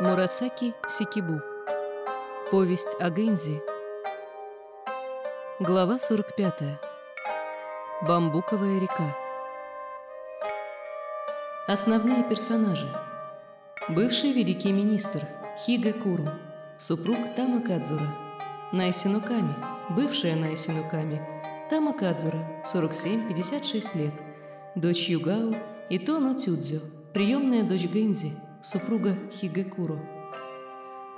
Мурасаки Сикибу. Повесть о Гэнзи. Глава 45. Бамбуковая река. Основные персонажи. Бывший великий министр Хиге Куру, супруг Тама Кадзура. Найсину Ками, бывшая Найсину Ками, Тама Кадзура, 47-56 лет, дочь Югао и Тоно Тюдзю, приемная дочь Гэнзи, супруга Хигекуро.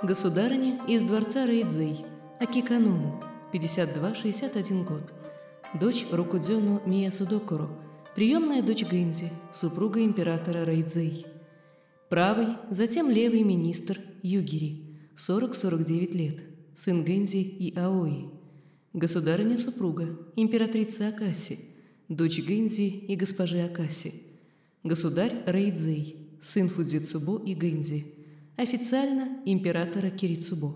Государыня из дворца Рейдзей, Акиканому, 52-61 год. Дочь Рукудзёно Миясудокуро, приемная дочь Гэнзи, супруга императора Рейдзей. Правый, затем левый министр Югири, 40-49 лет, сын Гэнзи и Аои. Государыня-супруга, императрица Акаси, дочь Гэнзи и госпожи Акаси. Государь Рейдзей, сын Фудзицубо и Гэнзи, официально императора Кирицубо.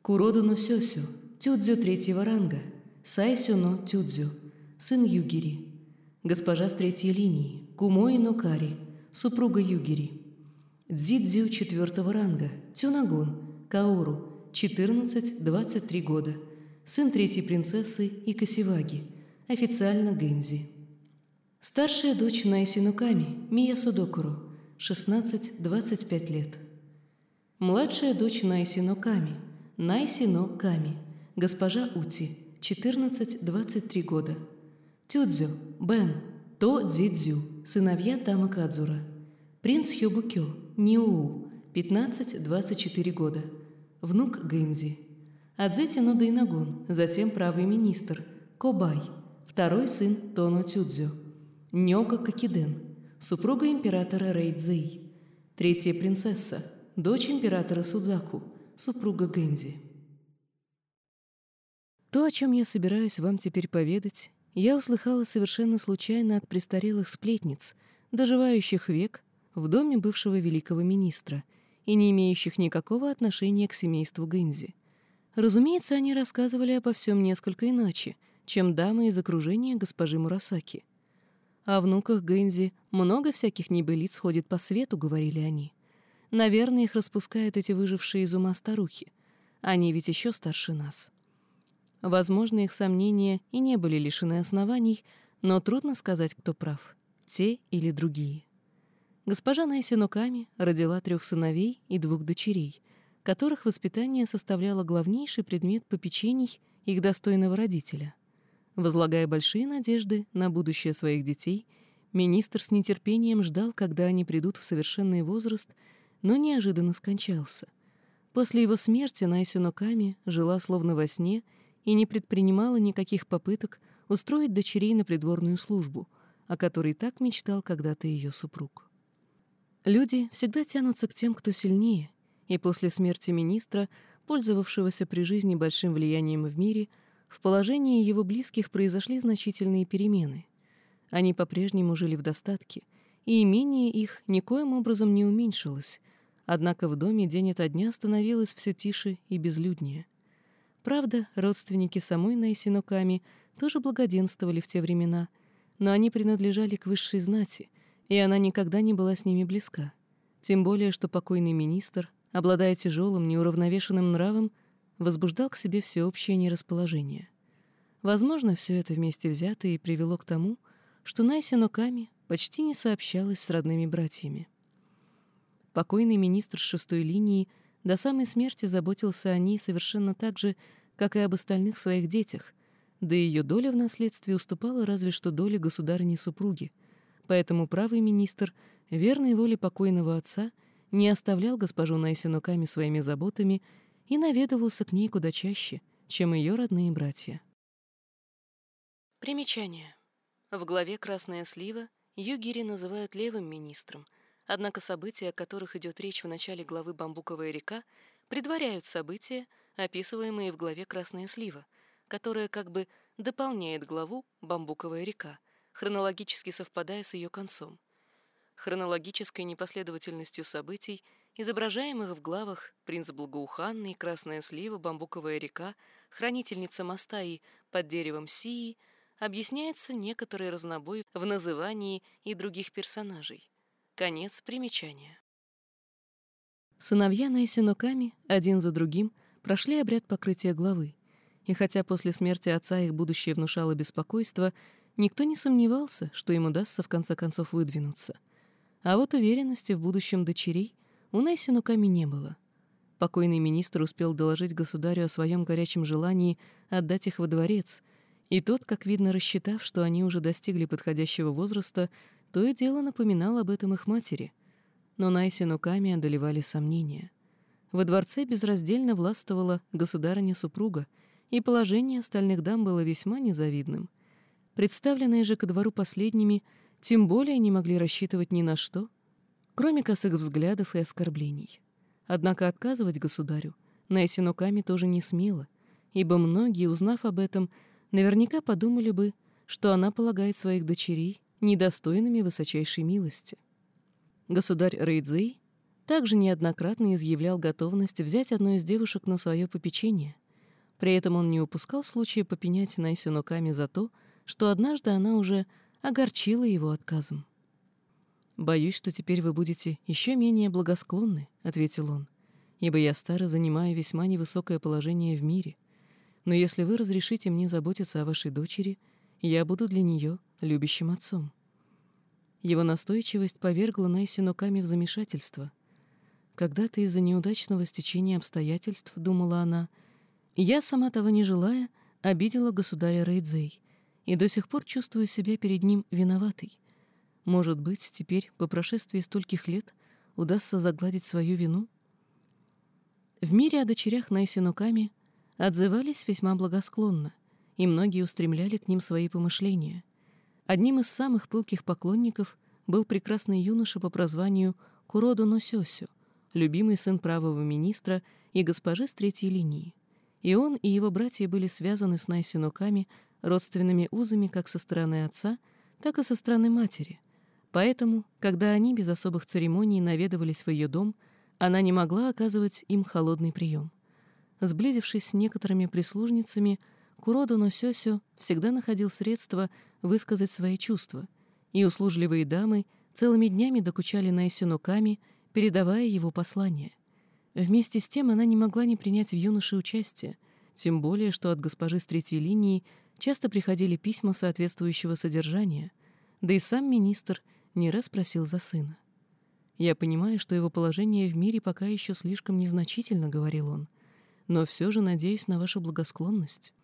Куродо но Сёсю, Тюдзю третьего ранга, Сайсю но Тюдзю, сын Югири. Госпожа с третьей линии, Кумои но Кари, супруга Югири. Дзидзю четвертого ранга, Тюнагун, Каору, 14-23 года, сын третьей принцессы и Касиваги, официально Гэнзи. Старшая дочь Найси Нуками, Мия Судокуру, 16-25 лет. Младшая дочь Найси Ноками, Найси Ноками, госпожа Ути, 14-23 года. Тюдзю, Бен, То Дзидзю, сыновья Тама Кадзура. Принц Хёбукё, Ниуу, 15-24 года. Внук Гэнзи. Адзети Нодайнагон, затем правый министр, Кобай, второй сын Тоно Тюдзю. Нёга Кокиден, супруга императора Рейдзей, третья принцесса, дочь императора Судзаку, супруга Гэнзи. То, о чем я собираюсь вам теперь поведать, я услыхала совершенно случайно от престарелых сплетниц, доживающих век в доме бывшего великого министра и не имеющих никакого отношения к семейству Гэнзи. Разумеется, они рассказывали обо всем несколько иначе, чем дамы из окружения госпожи Мурасаки. О внуках Гэнзи много всяких небылиц ходит по свету, говорили они. Наверное, их распускают эти выжившие из ума старухи. Они ведь еще старше нас. Возможно, их сомнения и не были лишены оснований, но трудно сказать, кто прав, те или другие. Госпожа Найсиноками родила трех сыновей и двух дочерей, которых воспитание составляло главнейший предмет попечений их достойного родителя. Возлагая большие надежды на будущее своих детей, министр с нетерпением ждал, когда они придут в совершенный возраст, но неожиданно скончался. После его смерти Найсино Ками жила словно во сне и не предпринимала никаких попыток устроить дочерей на придворную службу, о которой так мечтал когда-то ее супруг. Люди всегда тянутся к тем, кто сильнее, и после смерти министра, пользовавшегося при жизни большим влиянием в мире, в положении его близких произошли значительные перемены. Они по-прежнему жили в достатке, и имение их никоим образом не уменьшилось, однако в доме день ото дня становилось все тише и безлюднее. Правда, родственники самой Найсиноками тоже благоденствовали в те времена, но они принадлежали к высшей знати, и она никогда не была с ними близка. Тем более, что покойный министр, обладая тяжелым, неуравновешенным нравом, возбуждал к себе всеобщее нерасположение. Возможно, все это вместе взятое и привело к тому, что Найси Ноками почти не сообщалась с родными братьями. Покойный министр шестой линии до самой смерти заботился о ней совершенно так же, как и об остальных своих детях, да и ее доля в наследстве уступала разве что доле государыни-супруги, поэтому правый министр, верной воле покойного отца, не оставлял госпожу Найсинуками своими заботами и наведывался к ней куда чаще, чем ее родные братья. Примечание. В главе «Красная слива» Югири называют левым министром, однако события, о которых идет речь в начале главы «Бамбуковая река», предваряют события, описываемые в главе «Красная слива», которая как бы дополняет главу «Бамбуковая река», хронологически совпадая с ее концом. Хронологической непоследовательностью событий – изображаемых в главах «Принц благоуханный», «Красная слива», «Бамбуковая река», «Хранительница моста» и «Под деревом Сии», объясняется некоторый разнобой в назывании и других персонажей. Конец примечания. Сыновья Найсиноками один за другим прошли обряд покрытия главы, и хотя после смерти отца их будущее внушало беспокойство, никто не сомневался, что им удастся в конце концов выдвинуться. А вот уверенности в будущем дочерей у Найсиноками не было. Покойный министр успел доложить государю о своем горячем желании отдать их во дворец, и тот, как видно, рассчитав, что они уже достигли подходящего возраста, то и дело напоминал об этом их матери — но Найсину Ками одолевали сомнения. Во дворце безраздельно властвовала государыня-супруга, и положение остальных дам было весьма незавидным. Представленные же ко двору последними тем более не могли рассчитывать ни на что, кроме косых взглядов и оскорблений. Однако отказывать государю Найсину Ками тоже не смела, ибо многие, узнав об этом, наверняка подумали бы, что она полагает своих дочерей недостойными высочайшей милости. Государь Рейдзей также неоднократно изъявлял готовность взять одну из девушек на свое попечение. При этом он не упускал случая попенять Найсину Ками за то, что однажды она уже огорчила его отказом. «Боюсь, что теперь вы будете еще менее благосклонны», — ответил он, «ибо я старо занимаю весьма невысокое положение в мире. Но если вы разрешите мне заботиться о вашей дочери, я буду для нее любящим отцом». Его настойчивость повергла Найсину Ками в замешательство. Когда-то из-за неудачного стечения обстоятельств, думала она, я, сама того не желая, обидела государя Рейдзей и до сих пор чувствую себя перед ним виноватой. Может быть, теперь, по прошествии стольких лет, удастся загладить свою вину? В мире о дочерях Найсинуками отзывались весьма благосклонно, и многие устремляли к ним свои помышления. Одним из самых пылких поклонников был прекрасный юноша по прозванию Куродо Носёсю, любимый сын правого министра и госпожи с третьей линии. И он, и его братья были связаны с Найсиноками родственными узами как со стороны отца, так и со стороны матери. Поэтому, когда они без особых церемоний наведывались в ее дом, она не могла оказывать им холодный прием. Сблизившись с некоторыми прислужницами, Куродо Носёсю всегда находил средства высказать свои чувства, и услужливые дамы целыми днями докучали Найсину Ками, передавая его послание. Вместе с тем она не могла не принять в юноше участие, тем более, что от госпожи с третьей линии часто приходили письма соответствующего содержания, да и сам министр не раз просил за сына. «Я понимаю, что его положение в мире пока еще слишком незначительно», — говорил он, «но все же надеюсь на вашу благосклонность».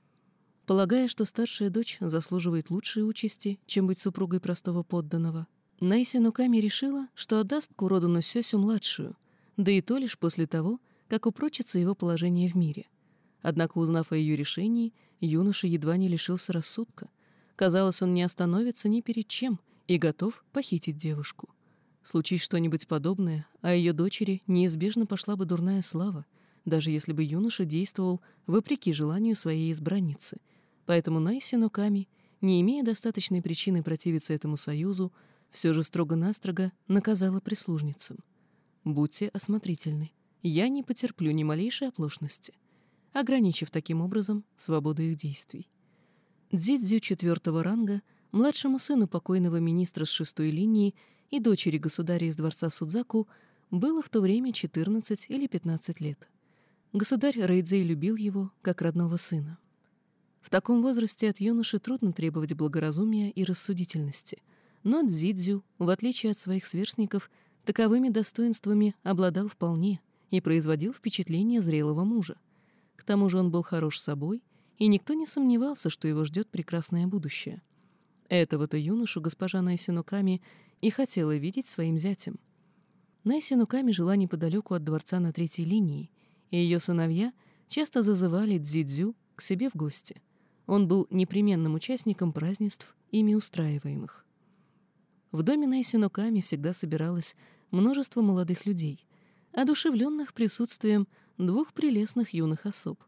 Полагая, что старшая дочь заслуживает лучшей участи, чем быть супругой простого подданного, Найси Нуками решила, что отдаст Куродуну Сёсю младшую, да и то лишь после того, как упрочится его положение в мире. Однако, узнав о ее решении, юноша едва не лишился рассудка. Казалось, он не остановится ни перед чем и готов похитить девушку. Случись что-нибудь подобное, а ее дочери неизбежно пошла бы дурная слава, даже если бы юноша действовал вопреки желанию своей избранницы — Поэтому Найси Ноками, не имея достаточной причины противиться этому союзу, все же строго-настрого наказала прислужницам. «Будьте осмотрительны. Я не потерплю ни малейшей оплошности», ограничив таким образом свободу их действий. Дзидзю четвертого ранга, младшему сыну покойного министра с шестой линии и дочери государя из дворца Судзаку, было в то время 14 или 15 лет. Государь Рейдзей любил его, как родного сына. В таком возрасте от юноши трудно требовать благоразумия и рассудительности. Но Дзидзю, в отличие от своих сверстников, таковыми достоинствами обладал вполне и производил впечатление зрелого мужа. К тому же он был хорош собой, и никто не сомневался, что его ждет прекрасное будущее. Этого-то юношу госпожа Найсинуками и хотела видеть своим зятем. Найсинуками жила неподалеку от дворца на третьей линии, и ее сыновья часто зазывали Дзидзю к себе в гости — он был непременным участником празднеств, ими устраиваемых. В доме Найсиноками всегда собиралось множество молодых людей, одушевленных присутствием двух прелестных юных особ.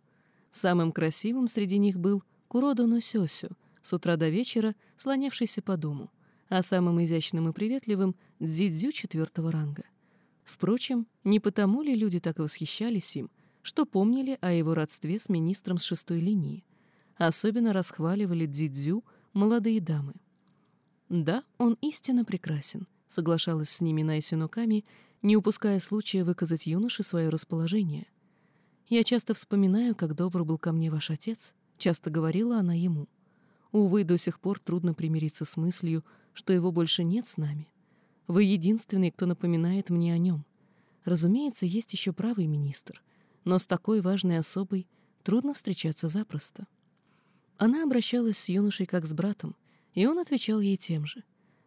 Самым красивым среди них был Куродо Носёсю, с утра до вечера слонявшийся по дому, а самым изящным и приветливым — Дзидзю четвертого ранга. Впрочем, не потому ли люди так восхищались им, что помнили о его родстве с министром с шестой линии — Особенно расхваливали Дзидзю молодые дамы. «Да, он истинно прекрасен», — соглашалась с ними Найсинуками, не упуская случая выказать юноше свое расположение. «Я часто вспоминаю, как добр был ко мне ваш отец», — часто говорила она ему. Увы, до сих пор трудно примириться с мыслью, что его больше нет с нами. Вы единственный, кто напоминает мне о нем. Разумеется, есть еще правый министр, но с такой важной особой трудно встречаться запросто. Она обращалась с юношей как с братом, и он отвечал ей тем же.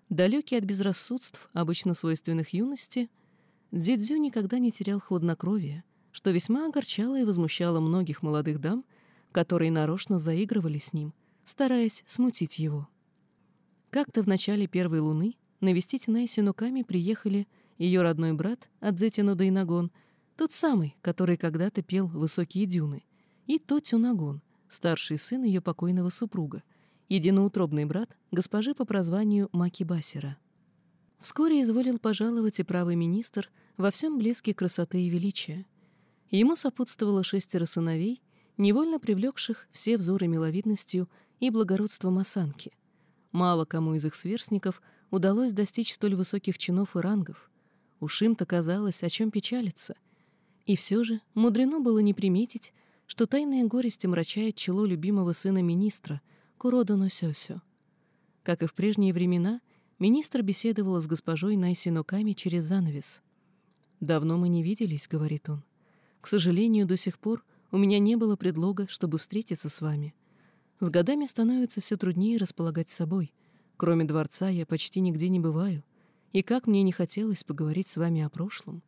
Далекий от безрассудств, обычно свойственных юности, Дзидзю никогда не терял хладнокровия, что весьма огорчало и возмущало многих молодых дам, которые нарочно заигрывали с ним, стараясь смутить его. Как-то в начале первой луны навестить Найси Нуками приехали ее родной брат Адзетину Дайнагон, тот самый, который когда-то пел «Высокие дюны», и Тотю Нагон, старший сын ее покойного супруга, единоутробный брат госпожи по прозванию Маки Басера. Вскоре изволил пожаловать и правый министр во всем блеске красоты и величия. Ему сопутствовало шестеро сыновей, невольно привлекших все взоры миловидностью и благородством осанки. Мало кому из их сверстников удалось достичь столь высоких чинов и рангов. Уж им-то казалось, о чем печалиться. И все же мудрено было не приметить, что тайная горесть омрачает чело любимого сына министра, Куродо Носёсё. Как и в прежние времена, Министр беседовала с госпожой Найсиноками через занавес. «Давно мы не виделись», — говорит он. «К сожалению, до сих пор у меня не было предлога, чтобы встретиться с вами. С годами становится все труднее располагать собой. Кроме дворца я почти нигде не бываю. И как мне не хотелось поговорить с вами о прошлом.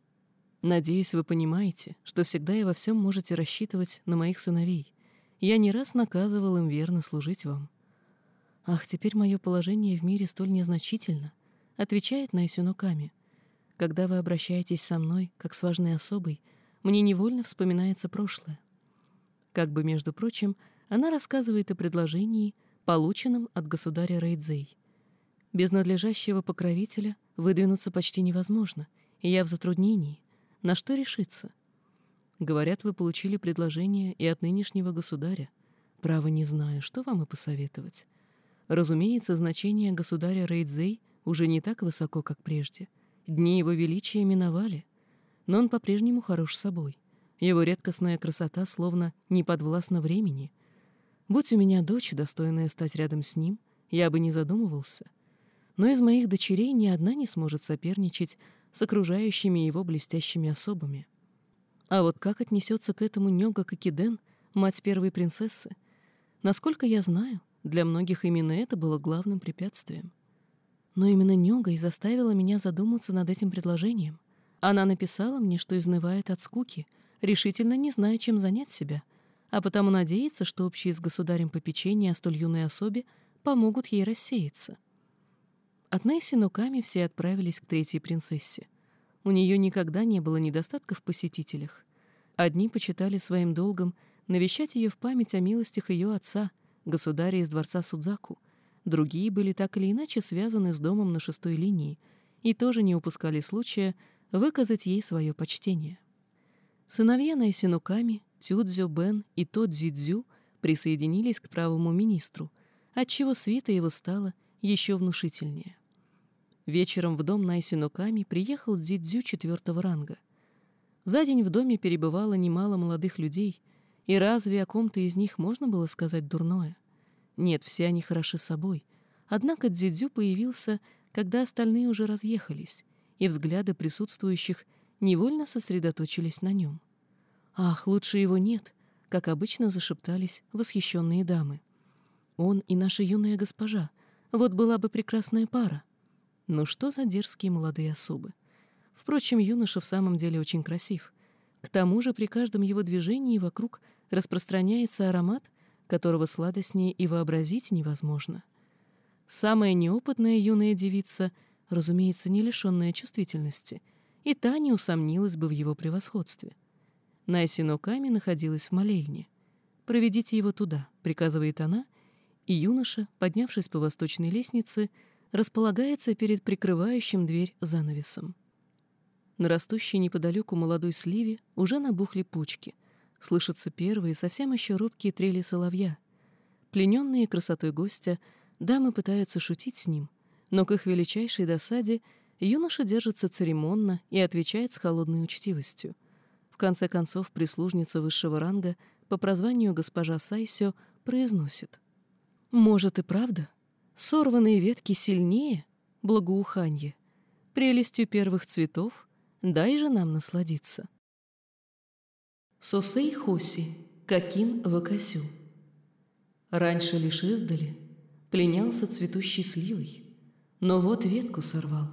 Надеюсь, вы понимаете, что всегда и во всем можете рассчитывать на моих сыновей. Я не раз наказывал им верно служить вам. «Ах, теперь мое положение в мире столь незначительно», — отвечает Ками. «Когда вы обращаетесь со мной, как с важной особой, мне невольно вспоминается прошлое». Как бы, между прочим, она рассказывает о предложении, полученном от государя Рейдзей. Без надлежащего покровителя выдвинуться почти невозможно, и я в затруднении. На что решиться? Говорят, вы получили предложение и от нынешнего государя. Право не знаю, что вам и посоветовать. Разумеется, значение государя Рейдзей уже не так высоко, как прежде. Дни его величия миновали. Но он по-прежнему хорош собой. Его редкостная красота словно не подвластна времени. Будь у меня дочь, достойная стать рядом с ним, я бы не задумывался. Но из моих дочерей ни одна не сможет соперничать с окружающими его блестящими особами. А вот как отнесется к этому Нёга Кокиден, мать первой принцессы? Насколько я знаю, для многих именно это было главным препятствием. Но именно Нёга и заставила меня задуматься над этим предложением. Она написала мне, что изнывает от скуки, решительно не зная, чем занять себя, а потому надеется, что общие с государем попечения о столь юной особе помогут ей рассеяться. От Несси все отправились к третьей принцессе. У нее никогда не было недостатка в посетителях. Одни почитали своим долгом навещать ее в память о милостях ее отца — государя из дворца Судзаку. Другие были так или иначе связаны с домом на шестой линии и тоже не упускали случая выказать ей свое почтение. Сыновья Найсинуками, Тюдзю Бен и Тодзидзю присоединились к правому министру, отчего свита его стала еще внушительнее. Вечером в дом Найсинуками приехал Дзидзю четвертого ранга. За день в доме перебывало немало молодых людей — и разве о ком-то из них можно было сказать дурное? Нет, все они хороши собой. Однако Дзидзю появился, когда остальные уже разъехались, и взгляды присутствующих невольно сосредоточились на нем. «Ах, лучше его нет», — как обычно зашептались восхищенные дамы. «Он и наша юная госпожа. Вот была бы прекрасная пара». Ну что за дерзкие молодые особы? Впрочем, юноша в самом деле очень красив. К тому же при каждом его движении вокруг распространяется аромат, которого сладостнее и вообразить невозможно. Самая неопытная юная девица, разумеется, не лишенная чувствительности, и та не усомнилась бы в его превосходстве. Найсино Ками находилась в молельне. «Проведите его туда», — приказывает она, и юноша, поднявшись по восточной лестнице, располагается перед прикрывающим дверь занавесом. На растущей неподалеку молодой сливе уже набухли пучки. Слышатся первые, совсем еще робкие трели соловья. Плененные красотой гостя, дамы пытаются шутить с ним, но к их величайшей досаде Юноша держится церемонно и отвечает с холодной учтивостью. Конце концов, прислужница высшего ранга по прозванию госпожа Сайсё произносит. «Может и правда, сорванные ветки сильнее, благоуханье, прелестью первых цветов, дай же нам насладиться». Сосей Хоси, Какин Вакасю. Раньше лишь издали пленялся цветущей сливой, но вот ветку сорвал.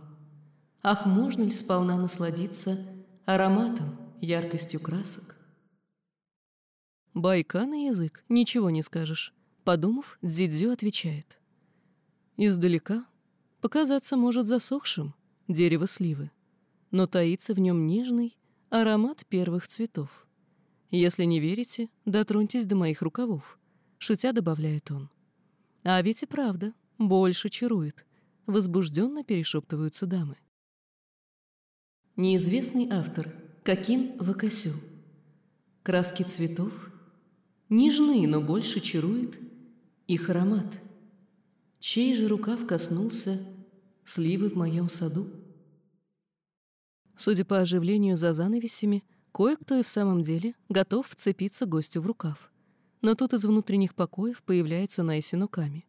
Ах, можно ли сполна насладиться ароматом, яркостью красок? Байка на язык, ничего не скажешь. Подумав, Дзидзю отвечает. Издалека показаться может засохшим дерево сливы, но таится в нем нежный аромат первых цветов. Если не верите, дотроньтесь до моих рукавов, шутя добавляет он. А ведь и правда, больше чарует. Возбужденно перешептываются дамы. Неизвестный автор Какин Вакасю. Краски цветов нежны, но больше чарует их аромат. Чей же рукав коснулся сливы в моем саду? Судя по оживлению за занавесями, Кое-кто и в самом деле готов вцепиться гостю в рукав. Но тут из внутренних покоев появляется Найси Нуками.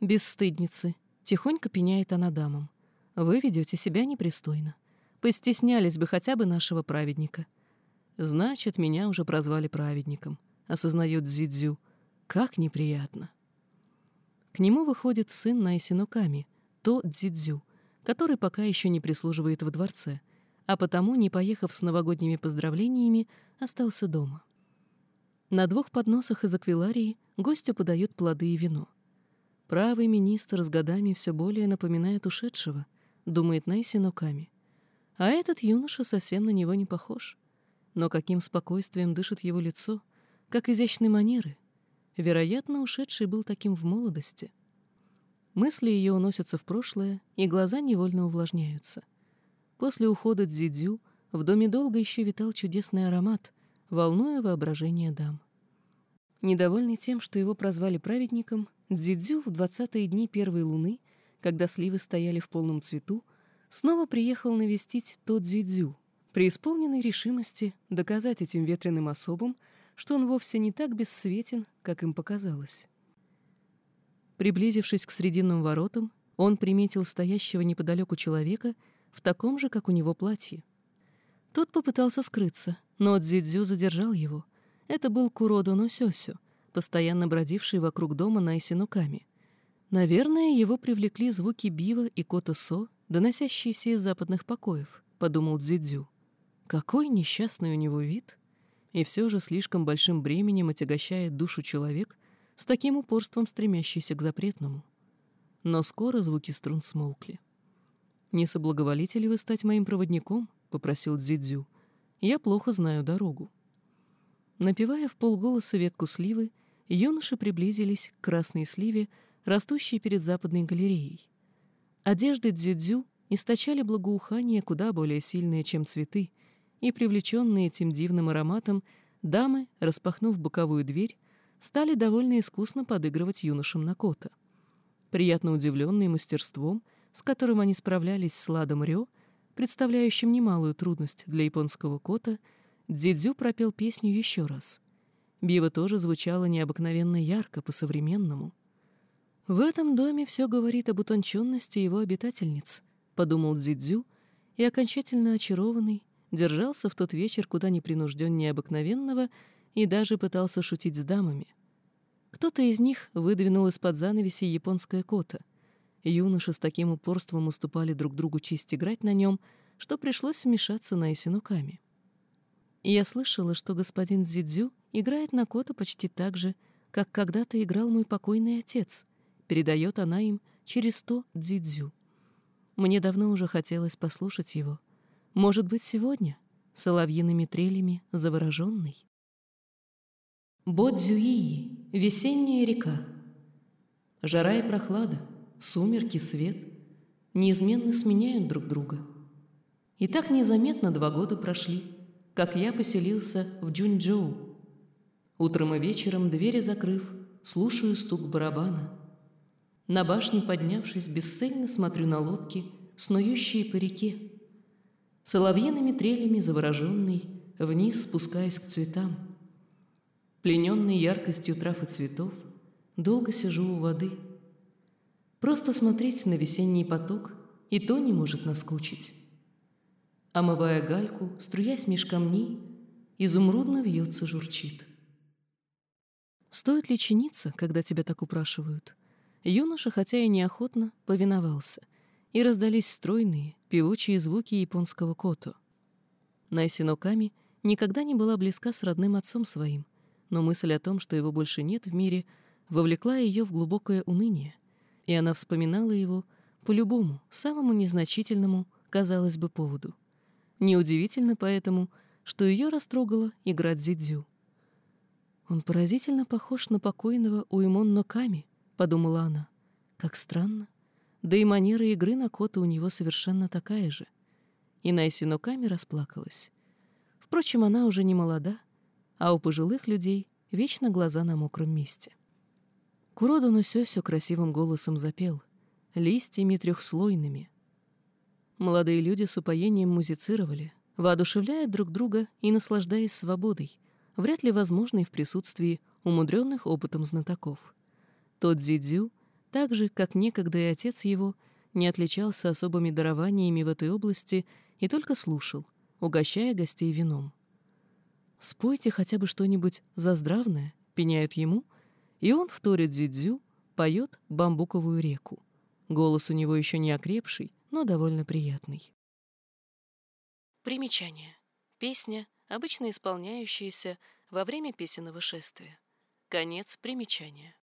«Бесстыдницы!» — тихонько пеняет она дамам. «Вы ведете себя непристойно. Постеснялись бы хотя бы нашего праведника». «Значит, меня уже прозвали праведником», — осознает Дзидзю. «Как неприятно». К нему выходит сын Найси Нуками, То Дзидзю, который пока еще не прислуживает в дворце — а потому, не поехав с новогодними поздравлениями, остался дома. На двух подносах из аквиларии гостю подают плоды и вино. Правый министр с годами все более напоминает ушедшего, думает Найси Ноками. А этот юноша совсем на него не похож. Но каким спокойствием дышит его лицо, как изящные манеры. Вероятно, ушедший был таким в молодости. Мысли ее уносятся в прошлое, и глаза невольно увлажняются — После ухода Дзидзю в доме долго еще витал чудесный аромат, волнуя воображение дам. Недовольный тем, что его прозвали праведником, Дзидзю в двадцатые дни первой луны, когда сливы стояли в полном цвету, снова приехал навестить тот Дзидзю, преисполненной решимости доказать этим ветреным особам, что он вовсе не так бесцветен, как им показалось. Приблизившись к срединным воротам, он приметил стоящего неподалеку человека — в таком же, как у него платье. Тот попытался скрыться, но Дзидзю задержал его. Это был Куродо Носёсю, постоянно бродивший вокруг дома на Исинуками. Наверное, его привлекли звуки бива и кота-со, доносящиеся из западных покоев, подумал Дзидзю. Какой несчастный у него вид! И все же слишком большим бременем отягощает душу человек, с таким упорством стремящийся к запретному. Но скоро звуки струн смолкли. «Не соблаговолите ли вы стать моим проводником?» — попросил Дзидзю. «Я плохо знаю дорогу». Напевая в полголоса ветку сливы, юноши приблизились к красной сливе, растущей перед западной галереей. Одежды Дзидзю источали благоухание куда более сильное, чем цветы, и, привлеченные этим дивным ароматом, дамы, распахнув боковую дверь, стали довольно искусно подыгрывать юношам на кота. Приятно удивленные мастерством — с которым они справлялись с ладом рё, представляющим немалую трудность для японского кота, Дзидзю пропел песню еще раз. Бива тоже звучала необыкновенно ярко, по-современному. «В этом доме все говорит об утонченности его обитательниц», — подумал Дзидзю, и, окончательно очарованный, держался в тот вечер куда непринужденнее обыкновенного и даже пытался шутить с дамами. Кто-то из них выдвинул из-под занавеси японское кота — Юноши с таким упорством уступали друг другу честь играть на нем, что пришлось вмешаться на Исинуками. Я слышала, что господин Зидзю играет на кота почти так же, как когда-то играл мой покойный отец, передает она им через то Дзидзю. Мне давно уже хотелось послушать его. Может быть, сегодня, соловьиными трелями завороженный. Бодзюии, весенняя река. Жара и прохлада — сумерки, свет неизменно сменяют друг друга. И так незаметно два года прошли, как я поселился в Джунчжоу. Утром и вечером, двери закрыв, слушаю стук барабана. На башне, поднявшись, бесцельно смотрю на лодки, снующие по реке. Соловьиными трелями завороженный, вниз спускаясь к цветам. Плененный яркостью трав и цветов, долго сижу у воды. Просто смотреть на весенний поток и то не может наскучить. Омывая гальку, струясь меж камней, изумрудно вьется журчит. Стоит ли чиниться, когда тебя так упрашивают? Юноша, хотя и неохотно, повиновался, и раздались стройные, певучие звуки японского кото. Найси Ноками никогда не была близка с родным отцом своим, но мысль о том, что его больше нет в мире, вовлекла ее в глубокое уныние, и она вспоминала его по любому, самому незначительному, казалось бы, поводу. Неудивительно поэтому, что ее растрогала игра дзидзю. «Он поразительно похож на покойного Уэмон Ноками», — подумала она. «Как странно. Да и манера игры на кота у него совершенно такая же». И Найси Ноками расплакалась. Впрочем, она уже не молода, а у пожилых людей вечно глаза на мокром месте. Куроду Носёсё красивым голосом запел, листьями трехслойными. Молодые люди с упоением музицировали, воодушевляя друг друга и наслаждаясь свободой, вряд ли возможной в присутствии умудренных опытом знатоков. Тот Зидзю, так же, как некогда и отец его, не отличался особыми дарованиями в этой области и только слушал, угощая гостей вином. «Спойте хотя бы что-нибудь заздравное», — пеняют ему, и он вторит Зидзю, поет бамбуковую реку. Голос у него еще не окрепший, но довольно приятный. Примечание. Песня — обычно исполняющиеся во время песенного шествия. Конец примечания.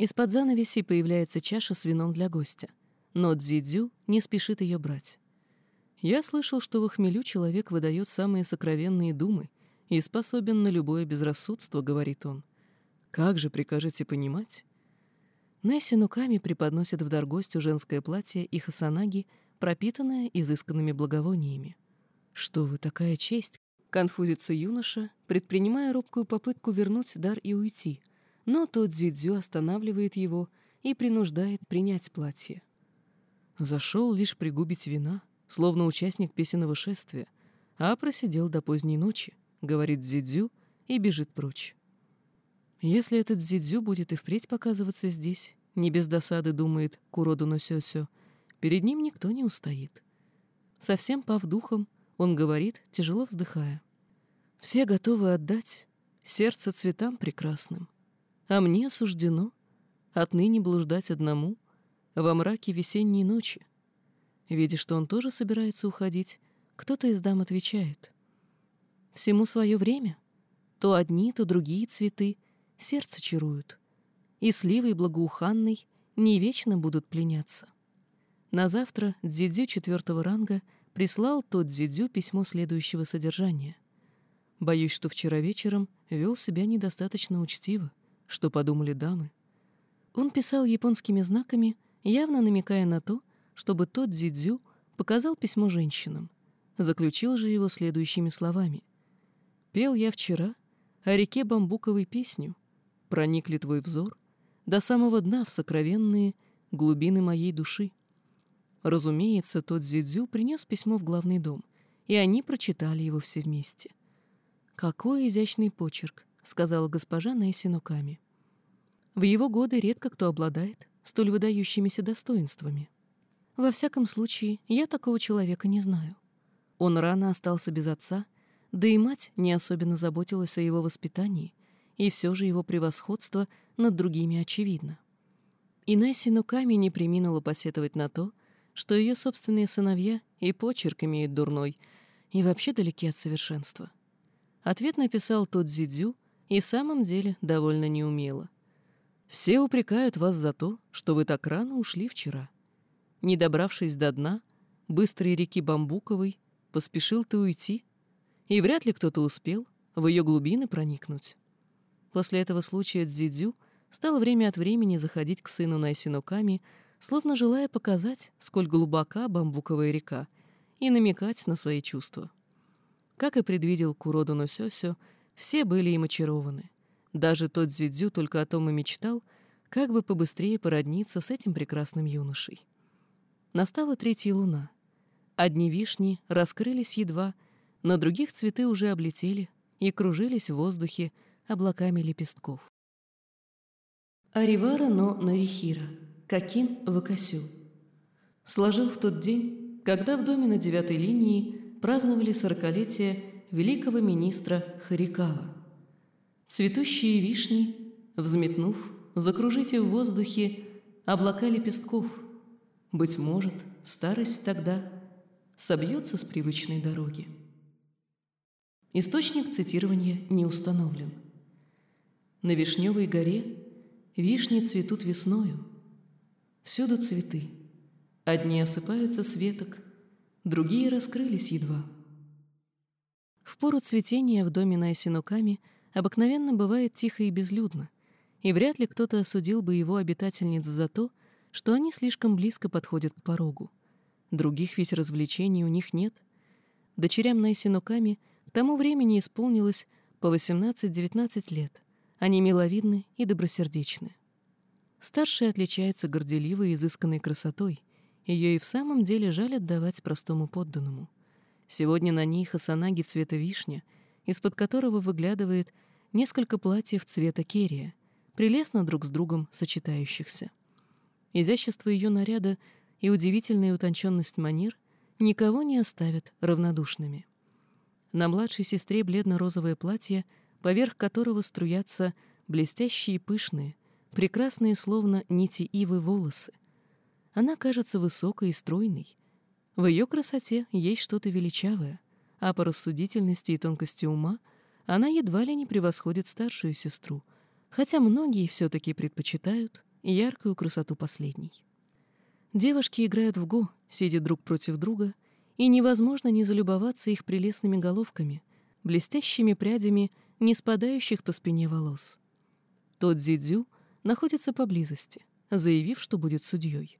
Из-под занавеси появляется чаша с вином для гостя, но Дзидзю не спешит ее брать. Я слышал, что в хмелю человек выдает самые сокровенные думы и способен на любое безрассудство, говорит он. Как же прикажете понимать? Несси Нуками преподносит в дар гостю женское платье и хасанаги, пропитанное изысканными благовониями. «Что вы, такая честь!» — конфузится юноша, предпринимая робкую попытку вернуть дар и уйти, но тот Дзидзю останавливает его и принуждает принять платье. Зашел лишь пригубить вина, словно участник песенного шествия, а просидел до поздней ночи, говорит Дзидзю и бежит прочь. Если этот Дзидзю будет и впредь показываться здесь, не без досады думает Куроду Носёсё, перед ним никто не устоит. Совсем пав духом, он говорит, тяжело вздыхая. «Все готовы отдать сердце цветам прекрасным, а мне суждено отныне блуждать одному во мраке весенней ночи». Видя, что он тоже собирается уходить, кто-то из дам отвечает. «Всему свое время. То одни, то другие цветы сердце чаруют, и сливой благоуханной не вечно будут пленяться». На завтра Дзидзю четвертого ранга — прислал тот Дзидзю письмо следующего содержания. «Боюсь, что вчера вечером вел себя недостаточно учтиво, что подумали дамы». Он писал японскими знаками, явно намекая на то, чтобы тот Дзидзю показал письмо женщинам. Заключил же его следующими словами. «Пел я вчера о реке бамбуковой песню. Проник ли твой взор до самого дна в сокровенные глубины моей души?» Разумеется, тот Зидзю принес письмо в главный дом, и они прочитали его все вместе. «Какой изящный почерк», — сказала госпожа Найсинуками. «В его годы редко кто обладает столь выдающимися достоинствами. Во всяком случае, я такого человека не знаю. Он рано остался без отца, да и мать не особенно заботилась о его воспитании, и все же его превосходство над другими очевидно. И Найси Нуками не приминула посетовать на то, что ее собственные сыновья и почерк имеют дурной, и вообще далеки от совершенства. Ответ написал тот Зидзю и в самом деле довольно неумело. «Все упрекают вас за то, что вы так рано ушли вчера. Не добравшись до дна, быстрой реки Бамбуковой, поспешил ты уйти, и вряд ли кто-то успел в ее глубины проникнуть». После этого случая Дзидзю стал время от времени заходить к сыну Найсинуками, словно желая показать, сколь глубока бамбуковая река, и намекать на свои чувства. Как и предвидел Куроду Носёсё, все были им очарованы. Даже тот Зюдзю только о том и мечтал, как бы побыстрее породниться с этим прекрасным юношей. Настала третья луна. Одни вишни раскрылись едва, на других цветы уже облетели и кружились в воздухе облаками лепестков. Аривара но Нарихира, Какин Вакасю. Сложил в тот день, когда в доме на девятой линии праздновали сорокалетие великого министра Харикава. Цветущие вишни, взметнув, закружите в воздухе облака лепестков. Быть может, старость тогда собьется с привычной дороги. Источник цитирования не установлен. На Вишневой горе Вишни цветут весною. Всюду цветы. Одни осыпаются с веток, другие раскрылись едва. В пору цветения в доме на Осинуками обыкновенно бывает тихо и безлюдно, и вряд ли кто-то осудил бы его обитательниц за то, что они слишком близко подходят к порогу. Других ведь развлечений у них нет. Дочерям Найсинуками к тому времени исполнилось по 18-19 лет — они миловидны и добросердечны. Старшая отличается горделивой и изысканной красотой. Ее и в самом деле жаль отдавать простому подданному. Сегодня на ней хасанаги цвета вишня, из-под которого выглядывает несколько платьев цвета керия, прелестно друг с другом сочетающихся. Изящество ее наряда и удивительная утонченность манер никого не оставят равнодушными. На младшей сестре бледно-розовое платье — поверх которого струятся блестящие пышные, прекрасные словно нити ивы волосы. Она кажется высокой и стройной. В ее красоте есть что-то величавое, а по рассудительности и тонкости ума она едва ли не превосходит старшую сестру, хотя многие все-таки предпочитают яркую красоту последней. Девушки играют в го, сидя друг против друга, и невозможно не залюбоваться их прелестными головками, блестящими прядями не спадающих по спине волос. Тот Зидзю находится поблизости, заявив, что будет судьей.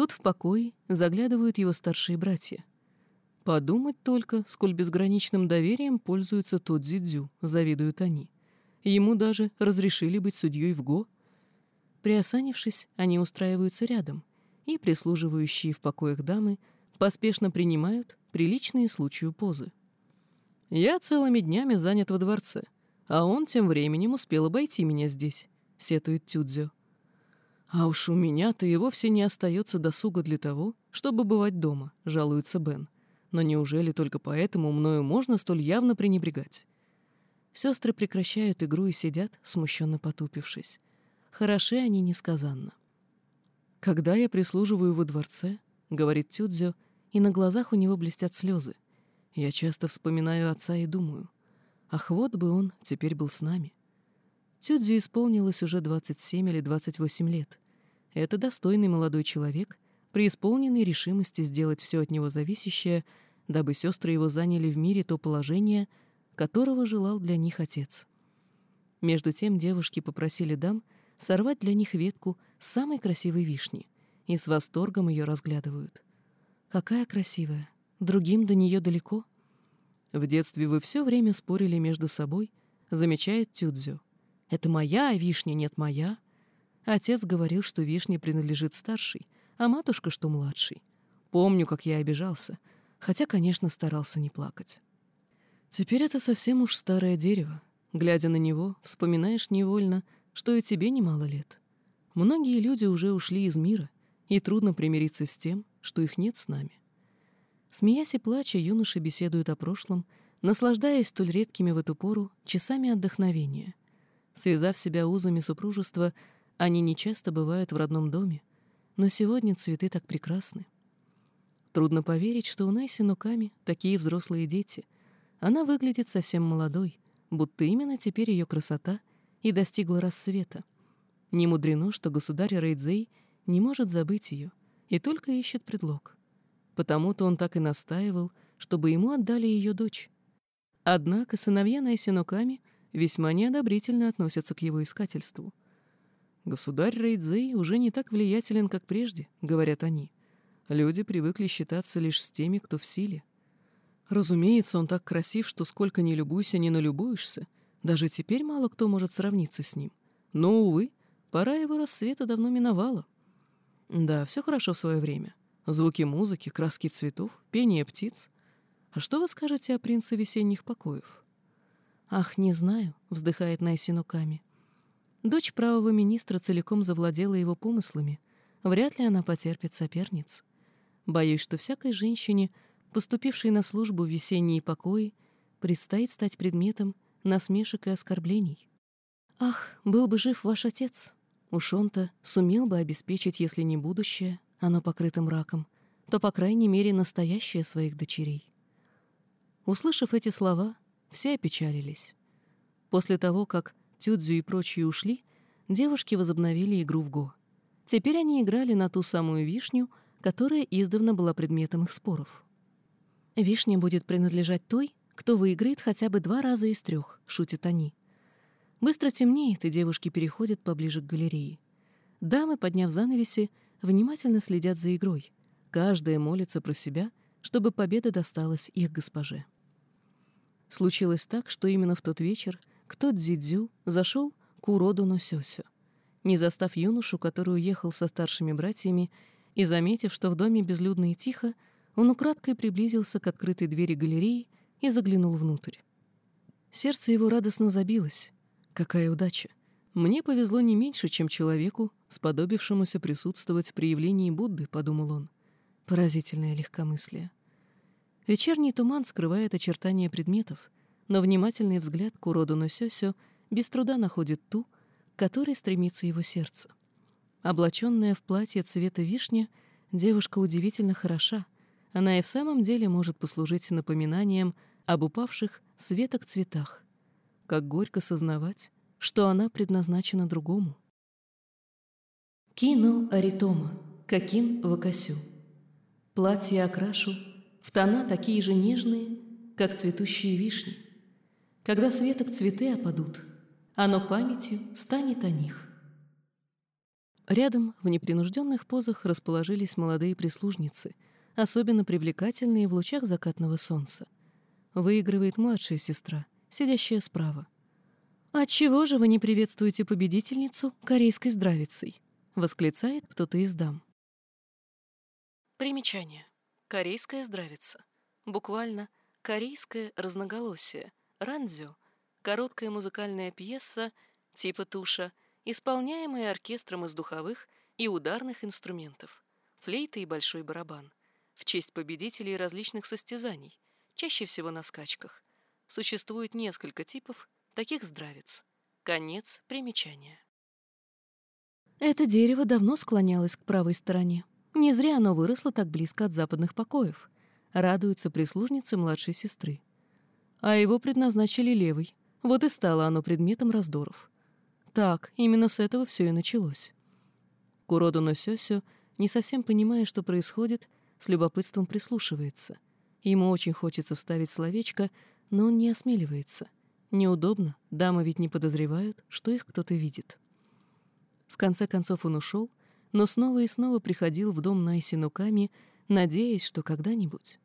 Тут в покое заглядывают его старшие братья. Подумать только, сколь безграничным доверием пользуется тот Зидзю, завидуют они. Ему даже разрешили быть судьей в Го. Приосанившись, они устраиваются рядом, и прислуживающие в покоях дамы поспешно принимают приличные случаю позы. Я целыми днями занят во дворце, а он тем временем успел обойти меня здесь», — сетует Тюдзё. «А уж у меня-то и вовсе не остается досуга для того, чтобы бывать дома», — жалуется Бен. «Но неужели только поэтому мною можно столь явно пренебрегать?» Сестры прекращают игру и сидят, смущенно потупившись. Хороши они несказанно. «Когда я прислуживаю во дворце», — говорит Тюдзё, и на глазах у него блестят слезы, — я часто вспоминаю отца и думаю, ах, вот бы он теперь был с нами. Тюдзю исполнилось уже 27 или 28 лет. Это достойный молодой человек, преисполненный решимости сделать все от него зависящее, дабы сестры его заняли в мире то положение, которого желал для них отец. Между тем девушки попросили дам сорвать для них ветку самой красивой вишни и с восторгом ее разглядывают. «Какая красивая! другим до нее далеко. В детстве вы все время спорили между собой, замечает Тюдзю. Это моя, а вишня нет моя. Отец говорил, что вишня принадлежит старшей, а матушка, что младшей. Помню, как я обижался, хотя, конечно, старался не плакать. Теперь это совсем уж старое дерево. Глядя на него, вспоминаешь невольно, что и тебе немало лет. Многие люди уже ушли из мира, и трудно примириться с тем, что их нет с нами. Смеясь и плача, юноши беседуют о прошлом, наслаждаясь столь редкими в эту пору часами отдохновения. Связав себя узами супружества, они нечасто бывают в родном доме, но сегодня цветы так прекрасны. Трудно поверить, что у Найси Нуками такие взрослые дети. Она выглядит совсем молодой, будто именно теперь ее красота и достигла рассвета. Не мудрено, что государь Рейдзей не может забыть ее и только ищет предлог — Потому-то он так и настаивал, чтобы ему отдали ее дочь. Однако сыновья Найсинуками весьма неодобрительно относятся к его искательству. «Государь Рейдзей уже не так влиятелен, как прежде», — говорят они. «Люди привыкли считаться лишь с теми, кто в силе. Разумеется, он так красив, что сколько ни любуйся, не налюбуешься. Даже теперь мало кто может сравниться с ним. Но, увы, пора его рассвета давно миновала. Да, все хорошо в свое время. Звуки музыки, краски цветов, пение птиц. А что вы скажете о принце весенних покоев? Ах, не знаю, вздыхает Нуками. Дочь правого министра целиком завладела его помыслами. Вряд ли она потерпит соперниц. Боюсь, что всякой женщине, поступившей на службу в весенние покои, предстоит стать предметом насмешек и оскорблений. Ах, был бы жив ваш отец. Уж он-то сумел бы обеспечить, если не будущее, оно покрыто мраком, то, по крайней мере, настоящее своих дочерей. Услышав эти слова, все опечалились. После того, как Тюдзю и прочие ушли, девушки возобновили игру в го. Теперь они играли на ту самую вишню, которая издавна была предметом их споров. «Вишня будет принадлежать той, кто выиграет хотя бы два раза из трех», — шутят они. Быстро темнеет, и девушки переходят поближе к галерее. Дамы, подняв занавеси, внимательно следят за игрой. Каждая молится про себя, чтобы победа досталась их госпоже. Случилось так, что именно в тот вечер кто Дзидзю зашел к уроду Носёсю. Не застав юношу, который уехал со старшими братьями, и заметив, что в доме безлюдно и тихо, он украдкой приблизился к открытой двери галереи и заглянул внутрь. Сердце его радостно забилось. Какая удача! Мне повезло не меньше, чем человеку, сподобившемуся присутствовать при явлении Будды, подумал он. Поразительное легкомыслие. Вечерний туман скрывает очертания предметов, но внимательный взгляд к уроду Носёсё без труда находит ту, к которой стремится его сердце. Облаченная в платье цвета вишни, девушка удивительно хороша. Она и в самом деле может послужить напоминанием об упавших с веток цветах. Как горько сознавать, что она предназначена другому. Кину Аритома, Какин Вакасю. Платье окрашу в тона такие же нежные, как цветущие вишни. Когда с веток цветы опадут, оно памятью станет о них. Рядом в непринужденных позах расположились молодые прислужницы, особенно привлекательные в лучах закатного солнца. Выигрывает младшая сестра, сидящая справа. «Отчего же вы не приветствуете победительницу корейской здравицей?» — восклицает кто-то из дам. Примечание. Корейская здравица. Буквально корейское разноголосие. Рандзё — короткая музыкальная пьеса типа туша — исполняемые оркестром из духовых и ударных инструментов, флейта и большой барабан, в честь победителей различных состязаний, чаще всего на скачках. Существует несколько типов таких здравиц. Конец примечания. Это дерево давно склонялось к правой стороне. Не зря оно выросло так близко от западных покоев. Радуются прислужницы младшей сестры. А его предназначили левой. Вот и стало оно предметом раздоров. Так, именно с этого все и началось. Куроду Носёсю, не совсем понимая, что происходит, с любопытством прислушивается. Ему очень хочется вставить словечко, но он не осмеливается. Неудобно, дамы ведь не подозревают, что их кто-то видит. В конце концов он ушел, но снова и снова приходил в дом Найси Нуками, надеясь, что когда-нибудь.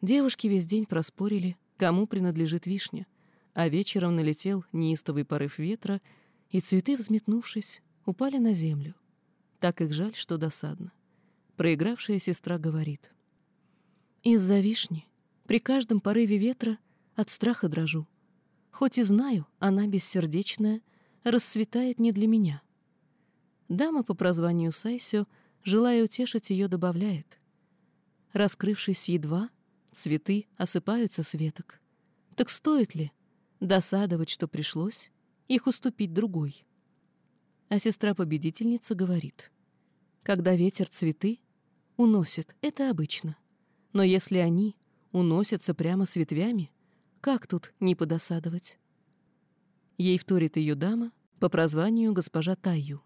Девушки весь день проспорили, кому принадлежит вишня, а вечером налетел неистовый порыв ветра — и цветы, взметнувшись, упали на землю. Так их жаль, что досадно. Проигравшая сестра говорит. «Из-за вишни при каждом порыве ветра от страха дрожу. Хоть и знаю, она бессердечная, расцветает не для меня». Дама по прозванию Сайсё, желая утешить ее, добавляет. Раскрывшись едва, цветы осыпаются с веток. Так стоит ли досадовать, что пришлось их уступить другой. А сестра-победительница говорит, когда ветер цветы уносит, это обычно. Но если они уносятся прямо с ветвями, как тут не подосадовать? Ей вторит ее дама по прозванию госпожа Таю.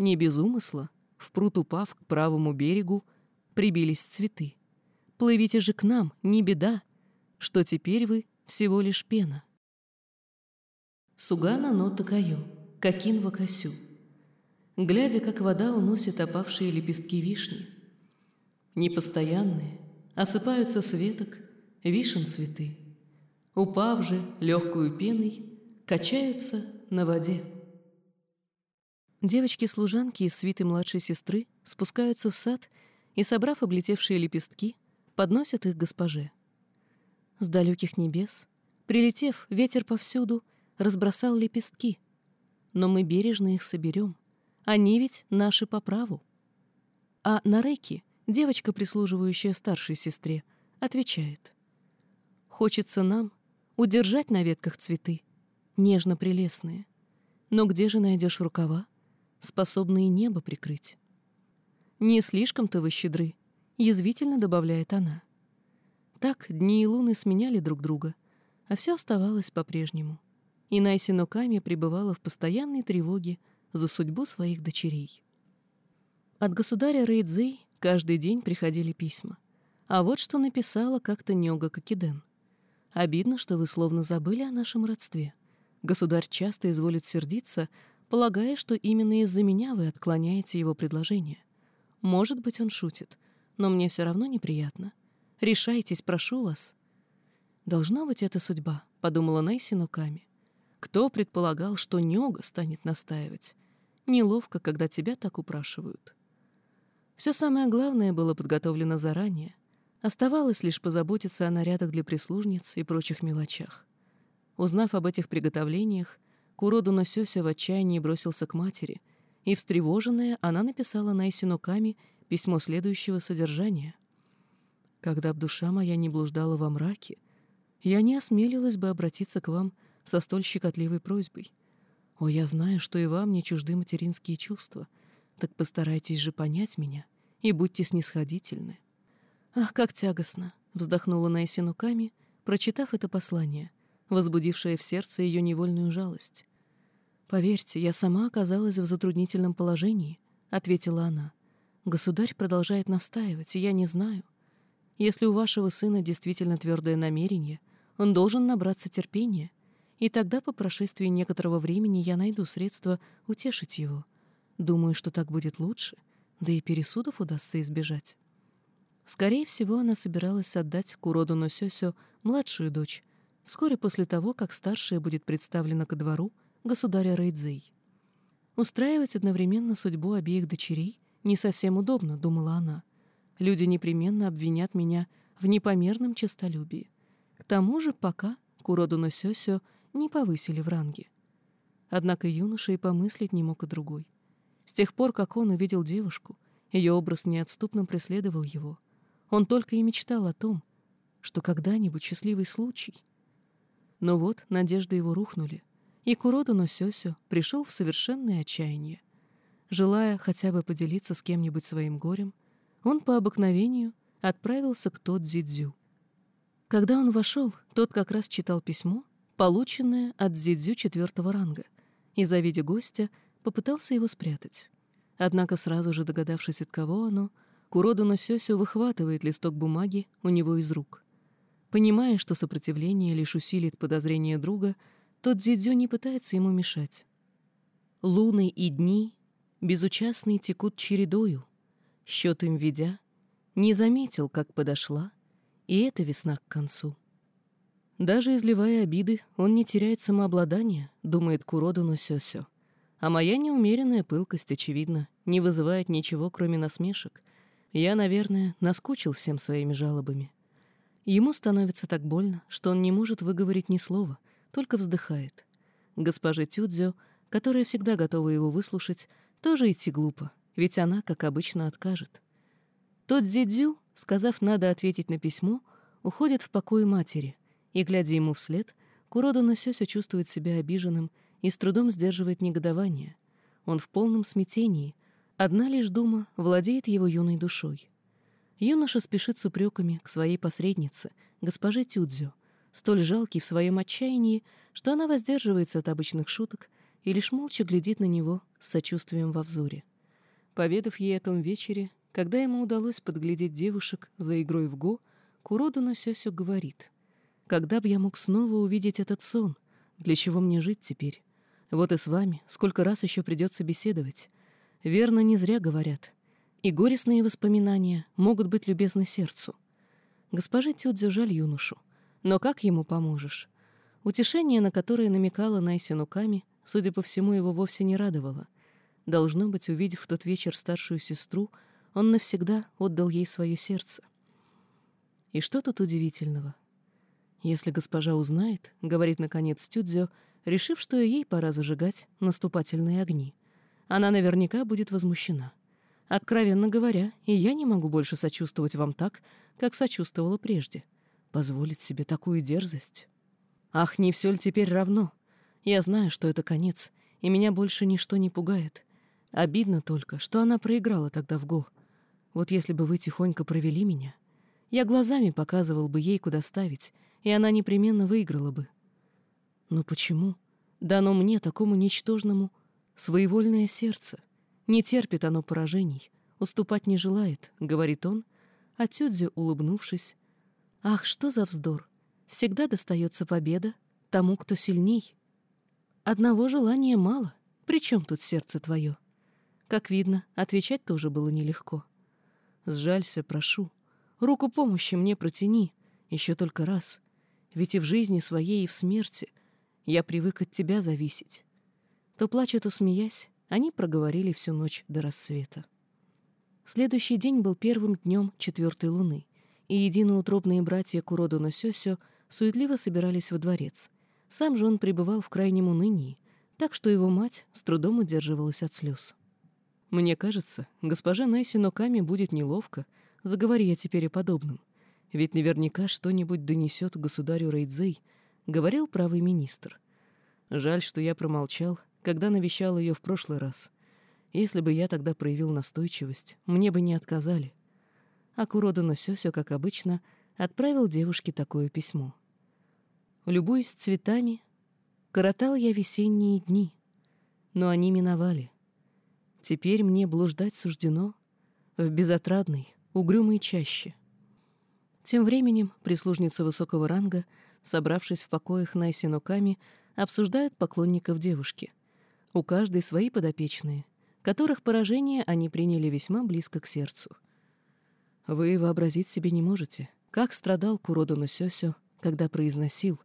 Не без умысла, в пруд упав к правому берегу, прибились цветы. Плывите же к нам, не беда, что теперь вы всего лишь пена. Сугана но такаю, какин вакасю. Глядя, как вода уносит опавшие лепестки вишни. Непостоянные, осыпаются с веток вишен цветы. Упав же легкую пеной, качаются на воде. Девочки-служанки из свиты младшей сестры спускаются в сад и, собрав облетевшие лепестки, подносят их госпоже. С далеких небес, прилетев, ветер повсюду разбросал лепестки. Но мы бережно их соберем, они ведь наши по праву. А Нареки, девочка, прислуживающая старшей сестре, отвечает. Хочется нам удержать на ветках цветы, нежно-прелестные. Но где же найдешь рукава, способные небо прикрыть? Не слишком-то вы щедры, язвительно добавляет она. Так дни и луны сменяли друг друга, а все оставалось по-прежнему. И Найси Ноками пребывала в постоянной тревоге за судьбу своих дочерей. От государя Рейдзей каждый день приходили письма. А вот что написала как-то Нёга Кокиден. «Обидно, что вы словно забыли о нашем родстве. Государь часто изволит сердиться, полагая, что именно из-за меня вы отклоняете его предложение. Может быть, он шутит, но мне все равно неприятно. Решайтесь, прошу вас». «Должна быть это судьба», — подумала Нейси Нуками. «Кто предполагал, что Нёга станет настаивать? Неловко, когда тебя так упрашивают». Все самое главное было подготовлено заранее. Оставалось лишь позаботиться о нарядах для прислужниц и прочих мелочах. Узнав об этих приготовлениях, Куроду Носёся в отчаянии бросился к матери, и, встревоженная, она написала Найсину Ками письмо следующего содержания. «Когда б душа моя не блуждала во мраке, я не осмелилась бы обратиться к вам со столь щекотливой просьбой. О, я знаю, что и вам не чужды материнские чувства, так постарайтесь же понять меня и будьте снисходительны». «Ах, как тягостно!» — вздохнула Найсину Ками, прочитав это послание — возбудившее в сердце ее невольную жалость. «Поверьте, я сама оказалась в затруднительном положении», — ответила она. «Государь продолжает настаивать, и я не знаю. Если у вашего сына действительно твердое намерение, он должен набраться терпения, и тогда по прошествии некоторого времени я найду средства утешить его. Думаю, что так будет лучше, да и пересудов удастся избежать». Скорее всего, она собиралась отдать Куроду Носёсё младшую дочь, вскоре после того, как старшая будет представлена ко двору государя Рейдзей. Устраивать одновременно судьбу обеих дочерей не совсем удобно, думала она. Люди непременно обвинят меня в непомерном честолюбии. К тому же пока Куроду Носёсё не повысили в ранге. Однако юноша и помыслить не мог о другой. С тех пор, как он увидел девушку, ее образ неотступно преследовал его. Он только и мечтал о том, что когда-нибудь счастливый случай но вот надежды его рухнули, и Курода Носёсё пришел в совершенное отчаяние. Желая хотя бы поделиться с кем-нибудь своим горем, он по обыкновению отправился к Тодзидзю. Когда он вошел, тот как раз читал письмо, полученное от Дзидзю четвертого ранга, и, завидя гостя, попытался его спрятать. Однако, сразу же догадавшись, от кого оно, Курода Носёсё выхватывает листок бумаги у него из рук. Понимая, что сопротивление лишь усилит подозрение друга, тот Дзидзю не пытается ему мешать. Луны и дни безучастные текут чередою, счет им ведя, не заметил, как подошла, и эта весна к концу. Даже изливая обиды, он не теряет самообладания, думает Куроду Носёсё. А моя неумеренная пылкость, очевидно, не вызывает ничего, кроме насмешек. Я, наверное, наскучил всем своими жалобами. Ему становится так больно, что он не может выговорить ни слова, только вздыхает. Госпоже Тюдзё, которая всегда готова его выслушать, тоже идти глупо, ведь она, как обычно, откажет. Тот Зидзю, сказав «надо ответить на письмо», уходит в покой матери, и, глядя ему вслед, Курода Носёся чувствует себя обиженным и с трудом сдерживает негодование. Он в полном смятении. Одна лишь дума владеет его юной душой. Юноша спешит с упреками к своей посреднице, госпоже Тюдзю, столь жалкий в своем отчаянии, что она воздерживается от обычных шуток и лишь молча глядит на него с сочувствием во взоре. Поведав ей о том вечере, когда ему удалось подглядеть девушек за игрой в го, Куроду Носёсю говорит, «Когда б я мог снова увидеть этот сон? Для чего мне жить теперь? Вот и с вами сколько раз еще придется беседовать. Верно, не зря говорят. И горестные воспоминания могут быть любезны сердцу. Госпоже Тёдзю жаль юношу. Но как ему поможешь? Утешение, на которое намекала Найси Нуками, судя по всему, его вовсе не радовало. Должно быть, увидев в тот вечер старшую сестру, он навсегда отдал ей свое сердце. И что тут удивительного? Если госпожа узнает, — говорит наконец Тюдзё, решив, что ей пора зажигать наступательные огни, она наверняка будет возмущена. Откровенно говоря, и я не могу больше сочувствовать вам так, как сочувствовала прежде. Позволить себе такую дерзость. Ах, не все ли теперь равно? Я знаю, что это конец, и меня больше ничто не пугает. Обидно только, что она проиграла тогда в го. Вот если бы вы тихонько провели меня, я глазами показывал бы ей, куда ставить, и она непременно выиграла бы. Но почему? Дано мне, такому ничтожному, своевольное сердце. Не терпит оно поражений, уступать не желает, — говорит он, а Тюдзи, улыбнувшись, «Ах, что за вздор! Всегда достается победа тому, кто сильней. Одного желания мало, причем тут сердце твое?» Как видно, отвечать тоже было нелегко. «Сжалься, прошу. Руку помощи мне протяни, еще только раз. Ведь и в жизни своей, и в смерти я привык от тебя зависеть». То плача, то смеясь, они проговорили всю ночь до рассвета. Следующий день был первым днем четвертой луны, и единоутробные братья Куродо Сёсё суетливо собирались во дворец. Сам же он пребывал в крайнем унынии, так что его мать с трудом удерживалась от слез. «Мне кажется, госпожа Найси Ноками будет неловко, заговори я теперь о подобном. Ведь наверняка что-нибудь донесет государю Рейдзей», — говорил правый министр. «Жаль, что я промолчал, когда навещал ее в прошлый раз. Если бы я тогда проявил настойчивость, мне бы не отказали. А Куродано Сёсё, как обычно, отправил девушке такое письмо. «Любуясь цветами, коротал я весенние дни, но они миновали. Теперь мне блуждать суждено в безотрадной, угрюмой чаще». Тем временем прислужница высокого ранга, собравшись в покоях Найсиноками, обсуждают поклонников девушки. У каждой свои подопечные, которых поражение они приняли весьма близко к сердцу. Вы вообразить себе не можете, как страдал Куродону Сёсё, когда произносил,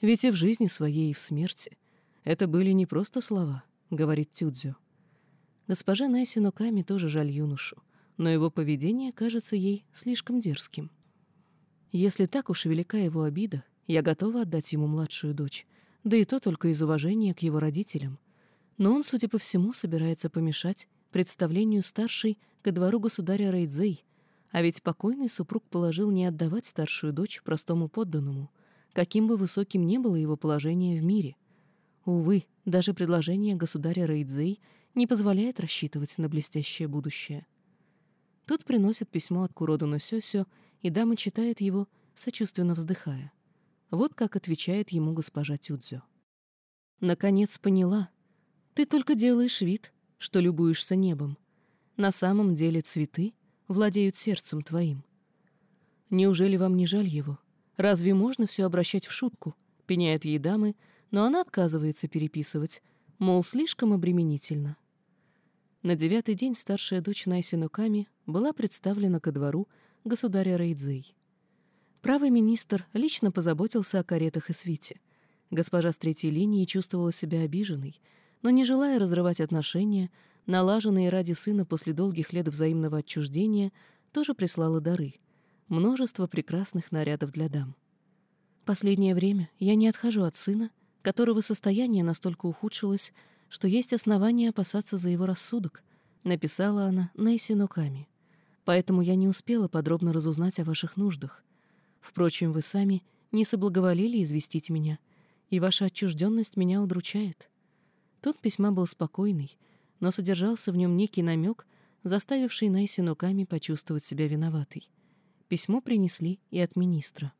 ведь и в жизни своей, и в смерти. Это были не просто слова, говорит Тюдзю. Госпожа Найси Ноками тоже жаль юношу, но его поведение кажется ей слишком дерзким. Если так уж велика его обида, я готова отдать ему младшую дочь, да и то только из уважения к его родителям, но он, судя по всему, собирается помешать представлению старшей ко двору государя Рейдзей, а ведь покойный супруг положил не отдавать старшую дочь простому подданному, каким бы высоким ни было его положение в мире. Увы, даже предложение государя Рейдзей не позволяет рассчитывать на блестящее будущее. Тут приносят письмо от Куродуна Сёсё, и дама читает его, сочувственно вздыхая. Вот как отвечает ему госпожа Тюдзё. «Наконец поняла, ты только делаешь вид, что любуешься небом. На самом деле цветы владеют сердцем твоим. Неужели вам не жаль его? Разве можно все обращать в шутку? Пеняют ей дамы, но она отказывается переписывать, мол, слишком обременительно. На девятый день старшая дочь Найсинуками была представлена ко двору государя Рейдзей. Правый министр лично позаботился о каретах и свите. Госпожа с третьей линии чувствовала себя обиженной — но не желая разрывать отношения, налаженные ради сына после долгих лет взаимного отчуждения, тоже прислала дары. Множество прекрасных нарядов для дам. Последнее время я не отхожу от сына, которого состояние настолько ухудшилось, что есть основания опасаться за его рассудок, написала она Нейси Ноками. Поэтому я не успела подробно разузнать о ваших нуждах. Впрочем, вы сами не соблаговолили известить меня, и ваша отчужденность меня удручает. Тот письма был спокойный, но содержался в нем некий намек, заставивший Найси Нуками почувствовать себя виноватой. Письмо принесли и от министра.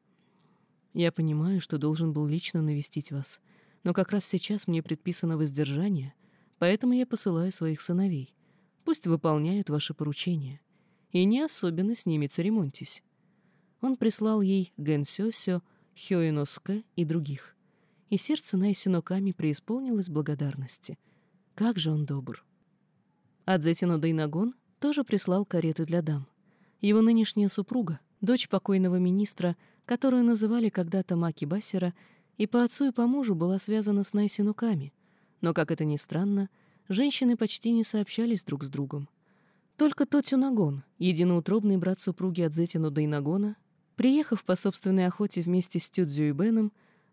«Я понимаю, что должен был лично навестить вас, но как раз сейчас мне предписано воздержание, поэтому я посылаю своих сыновей. Пусть выполняют ваши поручения. И не особенно с ними церемоньтесь». Он прислал ей Гэнсёсё, Хёиноске и других и сердце Найси Ноками преисполнилось благодарности. Как же он добр. Адзетино Дайнагон тоже прислал кареты для дам. Его нынешняя супруга, дочь покойного министра, которую называли когда-то Маки Бассера, и по отцу и по мужу была связана с Найси Нуками. Но, как это ни странно, женщины почти не сообщались друг с другом. Только Тотюнагон, единоутробный брат супруги Адзетину Дайнагона, приехав по собственной охоте вместе с Тюдзю и Беном,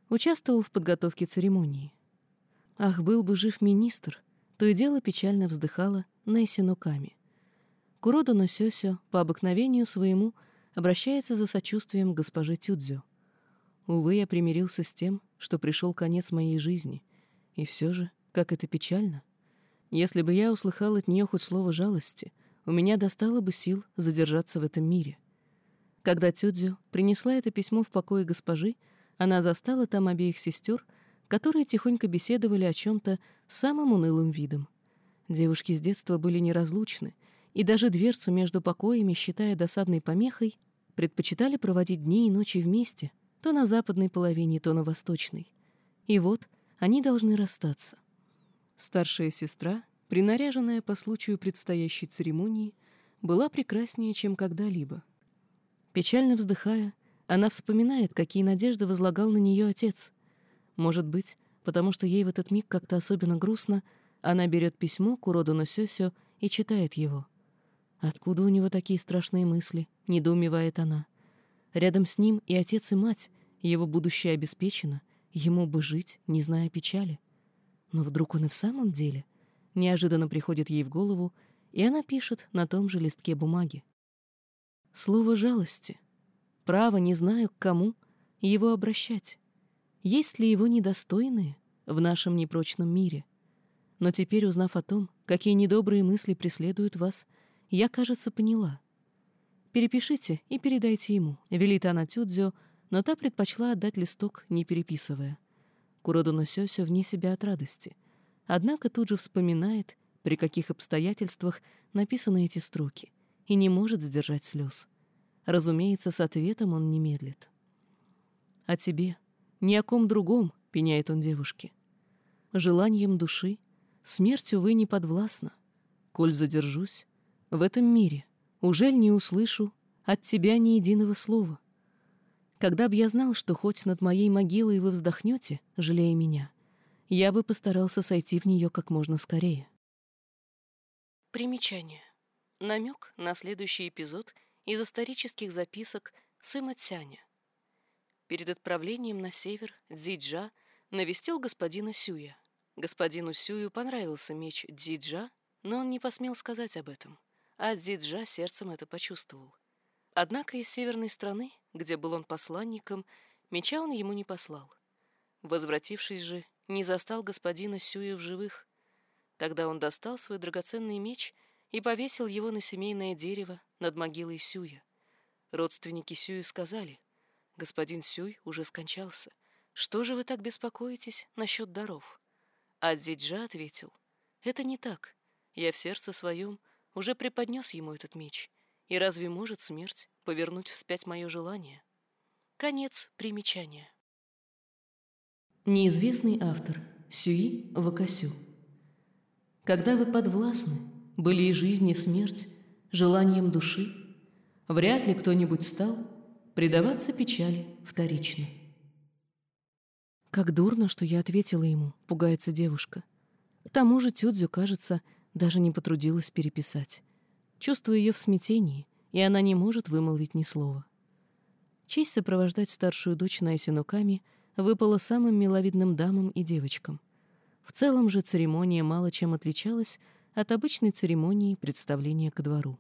участвовал в подготовке церемонии. Ах, был бы жив министр, то и дело печально вздыхала Несси Нуками. Курода Носёсё по обыкновению своему обращается за сочувствием к госпоже Тюдзю. Увы, я примирился с тем, что пришел конец моей жизни. И все же, как это печально. Если бы я услыхал от нее хоть слово жалости, у меня достало бы сил задержаться в этом мире. Когда Тюдзю принесла это письмо в покое госпожи, она застала там обеих сестер, которые тихонько беседовали о чем-то самым унылым видом. Девушки с детства были неразлучны, и даже дверцу между покоями, считая досадной помехой, предпочитали проводить дни и ночи вместе, то на западной половине, то на восточной. И вот они должны расстаться. Старшая сестра, принаряженная по случаю предстоящей церемонии, была прекраснее, чем когда-либо. Печально вздыхая, она вспоминает, какие надежды возлагал на нее отец. Может быть, потому что ей в этот миг как-то особенно грустно, она берет письмо к уроду Сёсё и читает его. Откуда у него такие страшные мысли? Недоумевает она. Рядом с ним и отец, и мать. Его будущее обеспечено. Ему бы жить, не зная печали. Но вдруг он и в самом деле? Неожиданно приходит ей в голову, и она пишет на том же листке бумаги. Слово жалости. Право не знаю, к кому его обращать. Есть ли его недостойные в нашем непрочном мире? Но теперь, узнав о том, какие недобрые мысли преследуют вас, — я, кажется, поняла. Перепишите и передайте ему, велит она Тюдзё, но та предпочла отдать листок, не переписывая. Куродо Носёсё вне себя от радости. Однако тут же вспоминает, при каких обстоятельствах написаны эти строки, и не может сдержать слез. Разумеется, с ответом он не медлит. «О тебе, ни о ком другом», — пеняет он девушке. «Желанием души, смертью вы не подвластна. Коль задержусь, в этом мире, ужель не услышу от тебя ни единого слова? Когда б я знал, что хоть над моей могилой вы вздохнете, жалея меня, я бы постарался сойти в нее как можно скорее. Примечание. Намек на следующий эпизод из исторических записок Сыма Цяня. Перед отправлением на север Дзиджа навестил господина Сюя. Господину Сюю понравился меч Дзиджа, но он не посмел сказать об этом а Дзиджа сердцем это почувствовал. Однако из северной страны, где был он посланником, меча он ему не послал. Возвратившись же, не застал господина Сюя в живых. Тогда он достал свой драгоценный меч и повесил его на семейное дерево над могилой Сюя. Родственники Сюя сказали, «Господин Сюй уже скончался. Что же вы так беспокоитесь насчет даров?» А Дзиджа ответил, «Это не так. Я в сердце своем — уже преподнес ему этот меч, и разве может смерть повернуть вспять мое желание? Конец примечания. Неизвестный автор Сюи Вакасю. Когда вы подвластны, были и жизнь, и смерть, желанием души, вряд ли кто-нибудь стал предаваться печали вторично. Как дурно, что я ответила ему, пугается девушка. К тому же Тюдзю, кажется, даже не потрудилась переписать. Чувствую ее в смятении, и она не может вымолвить ни слова. Честь сопровождать старшую дочь на Найсинуками выпала самым миловидным дамам и девочкам. В целом же церемония мало чем отличалась от обычной церемонии представления ко двору.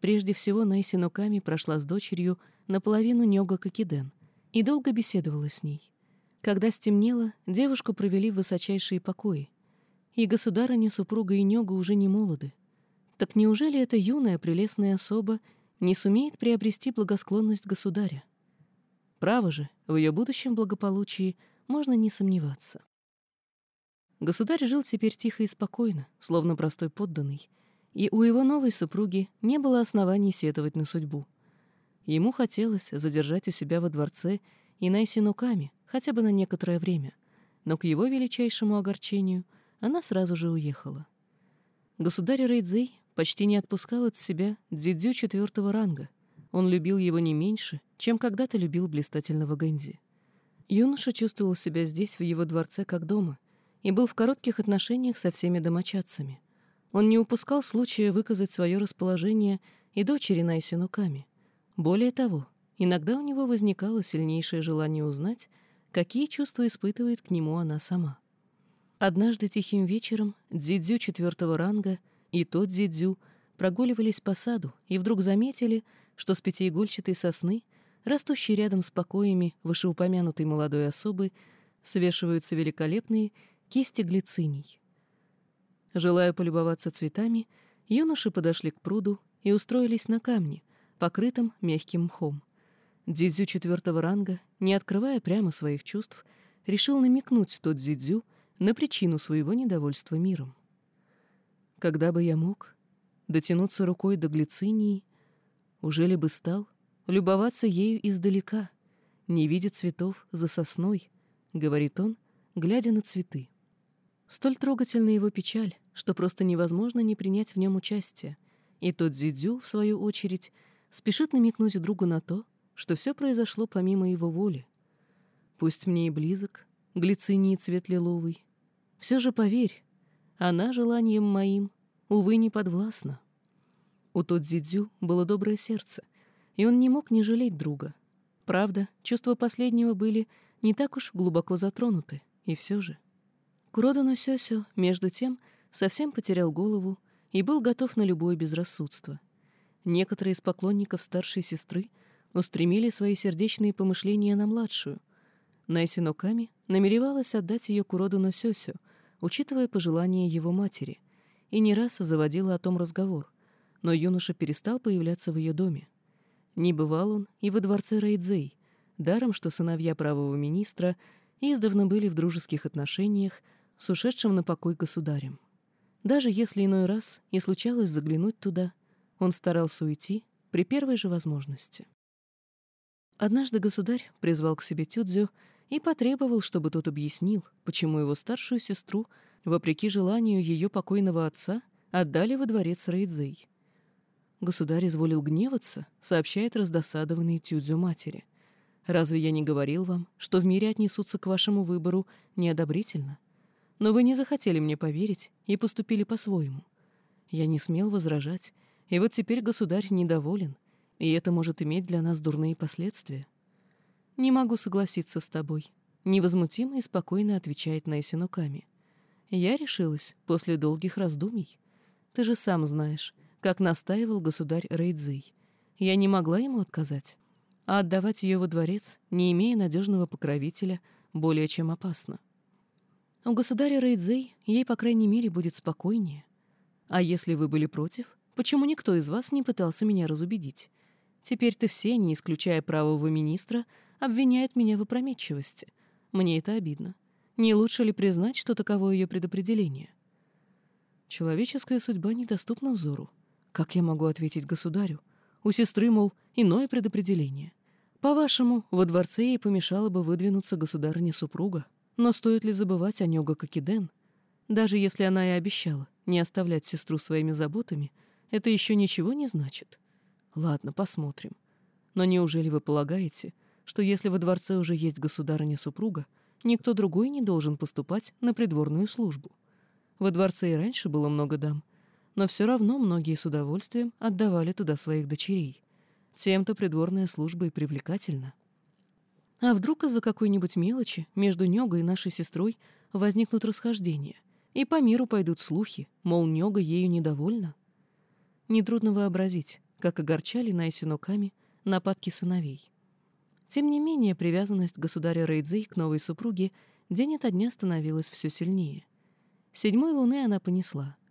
Прежде всего Найсинуками прошла с дочерью наполовину Нёга Кокиден и долго беседовала с ней. Когда стемнело, девушку провели в высочайшие покои, и государыня, супруга Инёга уже не молоды. Так неужели эта юная прелестная особа не сумеет приобрести благосклонность государя? Право же, в ее будущем благополучии можно не сомневаться. Государь жил теперь тихо и спокойно, словно простой подданный, и у его новой супруги не было оснований сетовать на судьбу. Ему хотелось задержать у себя во дворце и Найсинуками хотя бы на некоторое время, но к его величайшему огорчению — она сразу же уехала. Государь Рейдзей почти не отпускал от себя дзидзю четвертого ранга. Он любил его не меньше, чем когда-то любил блистательного Гэнзи. Юноша чувствовал себя здесь, в его дворце, как дома, и был в коротких отношениях со всеми домочадцами. Он не упускал случая выказать свое расположение и дочери Найсинуками. Более того, иногда у него возникало сильнейшее желание узнать, какие чувства испытывает к нему она сама. Однажды тихим вечером Дзидзю четвертого ранга и тот Дзидзю прогуливались по саду и вдруг заметили, что с пятиигольчатой сосны, растущей рядом с покоями вышеупомянутой молодой особы, свешиваются великолепные кисти глициний. Желая полюбоваться цветами, юноши подошли к пруду и устроились на камне, покрытом мягким мхом. Дзидзю четвертого ранга, не открывая прямо своих чувств, решил намекнуть тот Дзидзю на причину своего недовольства миром. Когда бы я мог дотянуться рукой до глицинии, уже ли бы стал любоваться ею издалека, не видя цветов за сосной, — говорит он, глядя на цветы. Столь трогательна его печаль, что просто невозможно не принять в нем участие, и тот Дзидзю, в свою очередь, спешит намекнуть другу на то, что все произошло помимо его воли. Пусть мне и близок, глициний цвет лиловый, все же поверь, она желанием моим, увы, не подвластна. У тот Дзидзю было доброе сердце, и он не мог не жалеть друга. Правда, чувства последнего были не так уж глубоко затронуты, и все же. Куродано Сёсё, между тем, совсем потерял голову и был готов на любое безрассудство. Некоторые из поклонников старшей сестры устремили свои сердечные помышления на младшую. Найси Ноками намеревалась отдать ее Куродано Сёсё, учитывая пожелания его матери, и не раз заводила о том разговор, но юноша перестал появляться в ее доме. Не бывал он и во дворце Рейдзей, даром что сыновья правого министра издавна были в дружеских отношениях с ушедшим на покой государем. Даже если иной раз и случалось заглянуть туда, он старался уйти при первой же возможности. Однажды государь призвал к себе Тюдзю и потребовал, чтобы тот объяснил, почему его старшую сестру, вопреки желанию ее покойного отца, отдали во дворец Рейдзей. Государь изволил гневаться, сообщает раздосадованный Тюдзю матери. «Разве я не говорил вам, что в мире отнесутся к вашему выбору неодобрительно? Но вы не захотели мне поверить и поступили по-своему. Я не смел возражать, и вот теперь государь недоволен, и это может иметь для нас дурные последствия». «Не могу согласиться с тобой», — невозмутимо и спокойно отвечает Найсинуками. «Я решилась после долгих раздумий. Ты же сам знаешь, как настаивал государь Рейдзый. Я не могла ему отказать. А отдавать ее во дворец, не имея надежного покровителя, более чем опасно. У государя Рейдзей ей, по крайней мере, будет спокойнее. А если вы были против, почему никто из вас не пытался меня разубедить? Теперь-то все, не исключая правого министра, обвиняют меня в опрометчивости. Мне это обидно. Не лучше ли признать, что таково ее предопределение? Человеческая судьба недоступна взору. Как я могу ответить государю? У сестры, мол, иное предопределение. По-вашему, во дворце ей помешало бы выдвинуться государыня-супруга. Но стоит ли забывать о Нёга Кокиден? Даже если она и обещала не оставлять сестру своими заботами, это еще ничего не значит. Ладно, посмотрим. Но неужели вы полагаете, что если во дворце уже есть государыня-супруга, никто другой не должен поступать на придворную службу? Во дворце и раньше было много дам, но все равно многие с удовольствием отдавали туда своих дочерей. Тем-то придворная служба и привлекательна. А вдруг из-за какой-нибудь мелочи между Нёгой и нашей сестрой возникнут расхождения, и по миру пойдут слухи, мол, Нёга ею недовольна? Нетрудно вообразить, как огорчали Найсинуками нападки сыновей. Тем не менее, привязанность государя Рейдзей к новой супруге день ото дня становилась все сильнее. Седьмой луны она понесла —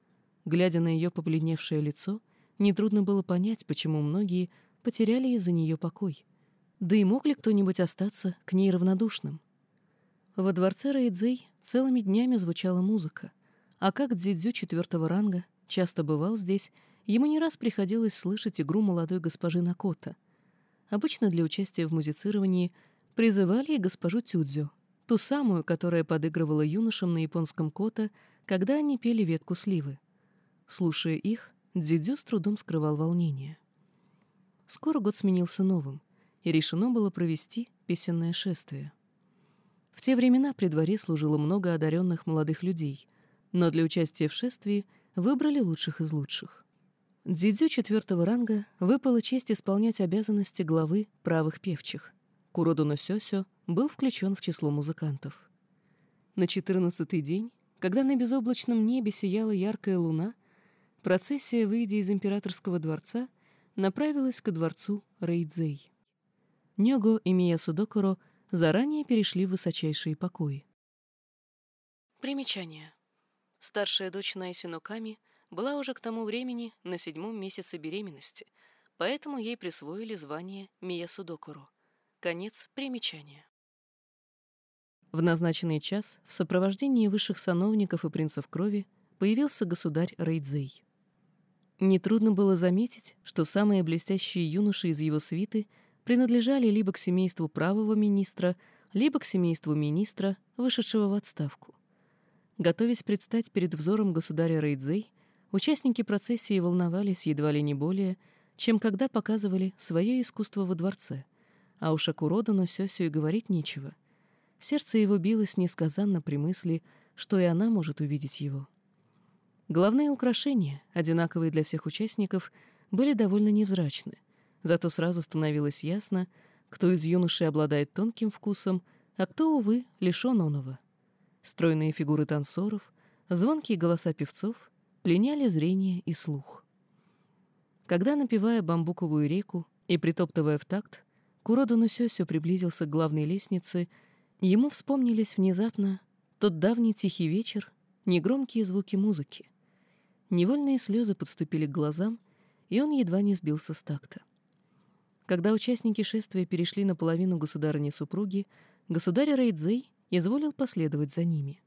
Глядя на ее побледневшее лицо, нетрудно было понять, почему многие потеряли из-за нее покой. Да и мог ли кто-нибудь остаться к ней равнодушным? Во дворце Рейдзей целыми днями звучала музыка, а как Дзидзю четвертого ранга часто бывал здесь, ему не раз приходилось слышать игру молодой госпожи Накота. Обычно для участия в музицировании призывали и госпожу Тюдзю, ту самую, которая подыгрывала юношам на японском кота, когда они пели ветку сливы. Слушая их, Дзидзю с трудом скрывал волнение. Скоро год сменился новым, и решено было провести песенное шествие. В те времена при дворе служило много одаренных молодых людей, но для участия в шествии выбрали лучших из лучших. Дзидзю четвертого ранга выпала честь исполнять обязанности главы правых певчих. Куроду Носёсё был включен в число музыкантов. На четырнадцатый день, когда на безоблачном небе сияла яркая луна, процессия, выйдя из императорского дворца, направилась ко дворцу Рейдзей. Нёго и Мия Судокуро заранее перешли в высочайшие покои. Примечание. Старшая дочь Найси Ноками была уже к тому времени на седьмом месяце беременности, поэтому ей присвоили звание Мия Судокуро. Конец примечания. В назначенный час в сопровождении высших сановников и принцев крови появился государь Рейдзей. Нетрудно было заметить, что самые блестящие юноши из его свиты принадлежали либо к семейству правого министра, либо к семейству министра, вышедшего в отставку. Готовясь предстать перед взором государя Рейдзей, участники процессии волновались едва ли не более, чем когда показывали свое искусство во дворце, а уж о Куродону Сёсю и говорить нечего. Сердце его билось несказанно при мысли, что и она может увидеть его. Главные украшения, одинаковые для всех участников, были довольно невзрачны, зато сразу становилось ясно, кто из юношей обладает тонким вкусом, а кто, увы, лишён оного — Стройные фигуры танцоров, звонкие голоса певцов пленяли зрение и слух. Когда, напевая бамбуковую реку и притоптывая в такт, Куроду Нусёсё приблизился к главной лестнице, ему вспомнились внезапно тот давний тихий вечер, негромкие звуки музыки. Невольные слезы подступили к глазам, и он едва не сбился с такта. Когда участники шествия перешли на половину государыни-супруги, государь Рейдзей изволил последовать за ними.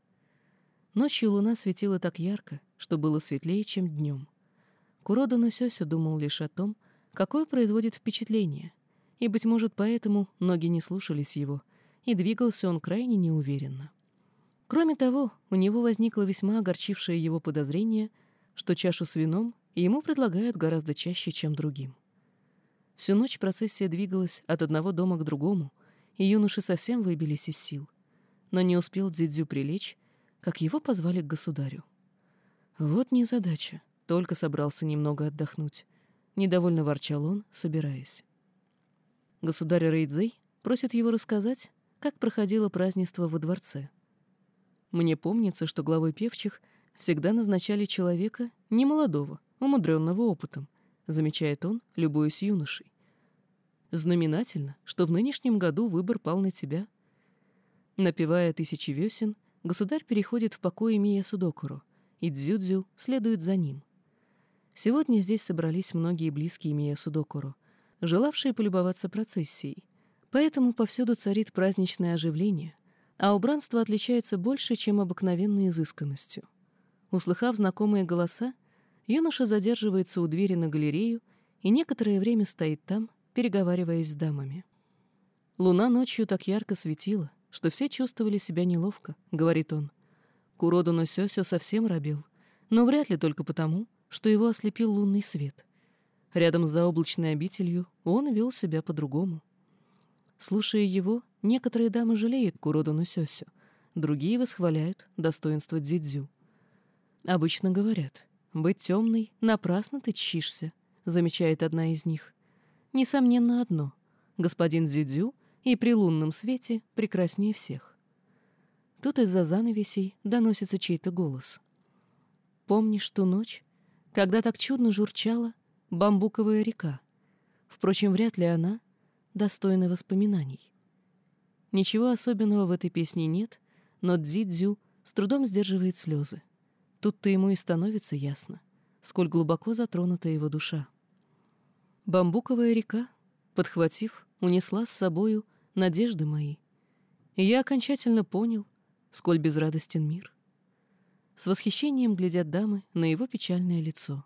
Ночью луна светила так ярко, что было светлее, чем днем. Курода Носёсё думал лишь о том, какое производит впечатление, и, быть может, поэтому ноги не слушались его, и двигался он крайне неуверенно. Кроме того, у него возникло весьма огорчившее его подозрение, что чашу с вином ему предлагают гораздо чаще, чем другим. Всю ночь процессия двигалась от одного дома к другому, и юноши совсем выбились из сил но не успел Дзидзю прилечь, как его позвали к государю. Вот незадача, только собрался немного отдохнуть. Недовольно ворчал он, собираясь. Государь Рейдзей просит его рассказать, как проходило празднество во дворце. Мне помнится, что главой певчих всегда назначали человека немолодого, умудренного опытом, замечает он, любуясь юношей. Знаменательно, что в нынешнем году выбор пал на тебя, Напевая тысячи весен, государь переходит в покой Мия Судокуру, и Дзюдзю следует за ним. Сегодня здесь собрались многие близкие Мия Судокуру, желавшие полюбоваться процессией, поэтому повсюду царит праздничное оживление, а убранство отличается больше, чем обыкновенной изысканностью. Услыхав знакомые голоса, юноша задерживается у двери на галерею и некоторое время стоит там, переговариваясь с дамами. Луна ночью так ярко светила, что все чувствовали себя неловко, — говорит он. Куроду Носёсё совсем робил, но вряд ли только потому, что его ослепил лунный свет. Рядом с заоблачной обителью он вел себя по-другому. Слушая его, некоторые дамы жалеют Куроду Носёсё, другие восхваляют достоинство Дзидзю. Обычно говорят, быть темной напрасно ты чщишься, замечает одна из них. Несомненно одно. Господин Дзидзю и при лунном свете прекраснее всех. Тут из-за занавесей доносится чей-то голос. «Помнишь ту ночь, когда так чудно журчала бамбуковая река? Впрочем, вряд ли она достойна воспоминаний». Ничего особенного в этой песне нет, но Дзидзю с трудом сдерживает слезы. Тут-то ему и становится ясно, сколь глубоко затронута его душа. Бамбуковая река, подхватив, унесла с собою надежды мои. И я окончательно понял, сколь безрадостен мир. С восхищением глядят дамы на его печальное лицо.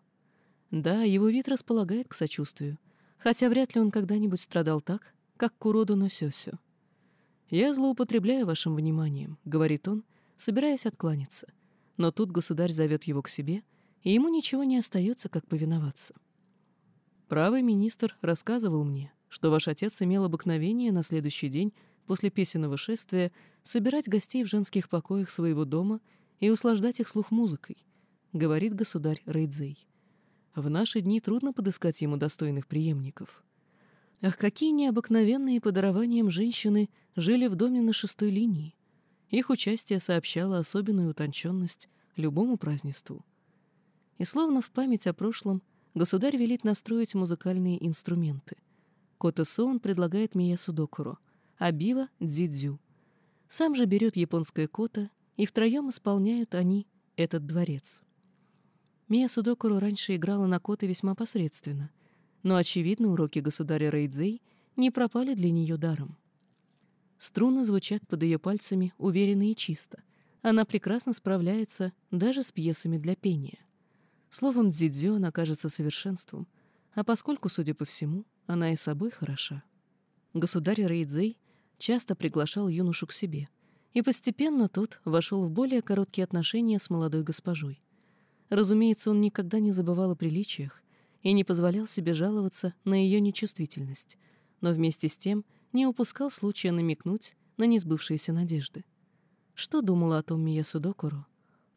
Да, его вид располагает к сочувствию, хотя вряд ли он когда-нибудь страдал так, как Куроду Носёсё. «Я злоупотребляю вашим вниманием», — говорит он, собираясь откланяться. Но тут государь зовет его к себе, и ему ничего не остается, как повиноваться. Правый министр рассказывал мне, что ваш отец имел обыкновение на следующий день после песенного шествия собирать гостей в женских покоях своего дома и услаждать их слух музыкой. — говорит государь Рейдзей. «В наши дни трудно подыскать ему достойных преемников». Ах, какие необыкновенные по дарованиям женщины жили в доме на шестой линии. Их участие сообщало особенную утонченность любому празднеству. И словно в память о прошлом, государь велит настроить музыкальные инструменты. Кота Соун предлагает Миясу Докуру, а Бива — Дзидзю. Сам же берет японское кота, и втроем исполняют они этот дворец. Мия Судокуру раньше играла на коте весьма посредственно, но, очевидно, уроки государя Рейдзей не пропали для нее даром. Струны звучат под ее пальцами уверенно и чисто. Она прекрасно справляется даже с пьесами для пения. Словом, дзидзё она кажется совершенством, а поскольку, судя по всему, она и собой хороша. Государь Рейдзей часто приглашал юношу к себе, и постепенно тот вошел в более короткие отношения с молодой госпожой. Разумеется, он никогда не забывал о приличиях и не позволял себе жаловаться на ее нечувствительность, но вместе с тем не упускал случая намекнуть на несбывшиеся надежды. Что думала о том Мия Судокуро?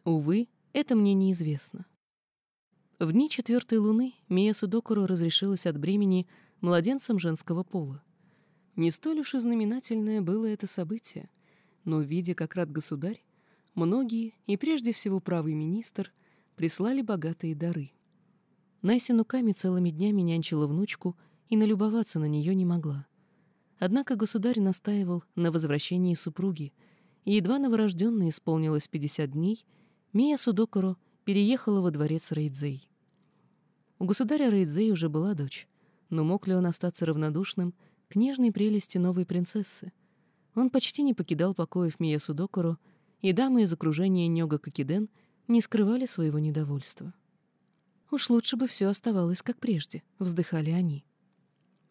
Увы, это мне неизвестно. В дни четвертой луны Мия Судокуро разрешилась от бремени младенцем женского пола. Не столь уж и знаменательное было это событие, но, видя, как рад государь, многие, и прежде всего правый министр, прислали богатые дары — Найси Нуками целыми днями нянчила внучку и налюбоваться на нее не могла. Однако государь настаивал на возвращении супруги, и едва новорожденной исполнилось 50 дней, Мия Судокоро переехала во дворец Рейдзей. У государя Рейдзей уже была дочь, но мог ли он остаться равнодушным к нежной прелести новой принцессы? Он почти не покидал покоев Мия Судокоро, и дамы из окружения Нёга Кокиден не скрывали своего недовольства. Уж лучше бы все оставалось как прежде, вздыхали они.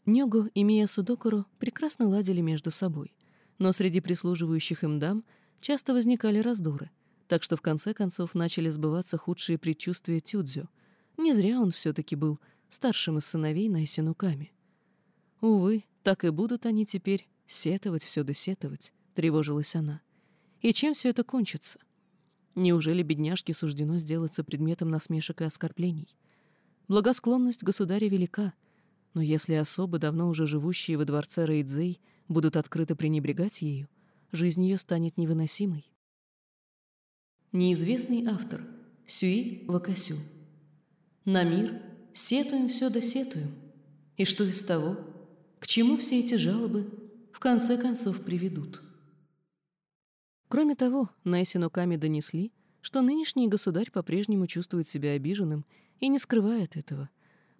Нёго и Мия Судокуру прекрасно ладили между собой, но среди прислуживающих им дам часто возникали раздоры, так что в конце концов начали сбываться худшие предчувствия Тюдзю. Не зря он все-таки был старшим из сыновей Найсинуками. Увы, так и будут они теперь сетовать все досетовать, тревожилась она. И чем все это кончится? Неужели бедняжке суждено сделаться предметом насмешек и оскорблений? Благосклонность государя велика, но если особы, давно уже живущие во дворце Рейдзей, будут открыто пренебрегать ею, жизнь ее станет невыносимой. Неизвестный автор Сюи Вакасю На мир сетуем все да сетуем. И что из того? К чему все эти жалобы в конце концов приведут? Кроме того, Найсину Ками донесли, что нынешний государь по-прежнему чувствует себя обиженным и не скрывает этого.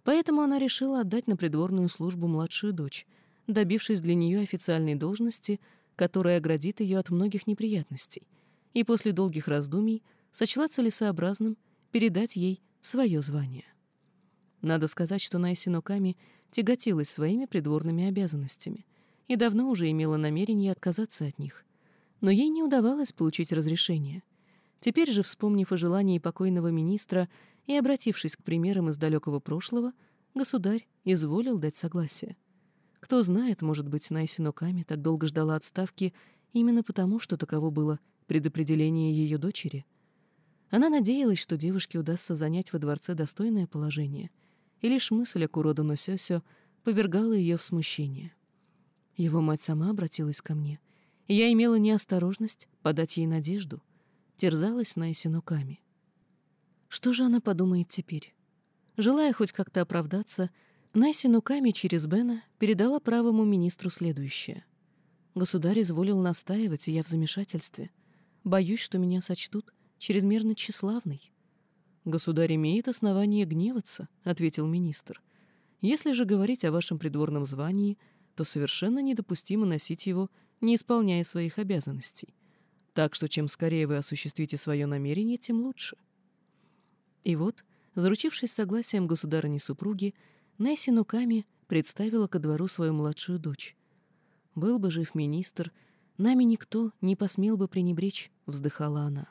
Поэтому она решила отдать на придворную службу младшую дочь, добившись для нее официальной должности, которая оградит ее от многих неприятностей, и после долгих раздумий сочла целесообразным передать ей свое звание. Надо сказать, что Найсино Ками тяготилась своими придворными обязанностями и давно уже имела намерение отказаться от них но ей не удавалось получить разрешение. Теперь же, вспомнив о желании покойного министра и обратившись к примерам из далекого прошлого, государь изволил дать согласие. Кто знает, может быть, Найсино Ками так долго ждала отставки именно потому, что таково было предопределение ее дочери. Она надеялась, что девушке удастся занять во дворце достойное положение, и лишь мысль о Курода Носёсё повергала ее в смущение. Его мать сама обратилась ко мне — я имела неосторожность подать ей надежду, терзалась Найсинуками. Что же она подумает теперь? Желая хоть как-то оправдаться, Найсинуками через Бена передала правому министру следующее. Государь изволил настаивать, и я в замешательстве. Боюсь, что меня сочтут чрезмерно тщеславной. «Государь имеет основание гневаться», — ответил министр. «Если же говорить о вашем придворном звании, то совершенно недопустимо носить его не исполняя своих обязанностей. Так что чем скорее вы осуществите свое намерение, тем лучше. И вот, заручившись согласием государыни-супруги, Несси Нуками представила ко двору свою младшую дочь. «Был бы жив министр, нами никто не посмел бы пренебречь», — вздыхала она.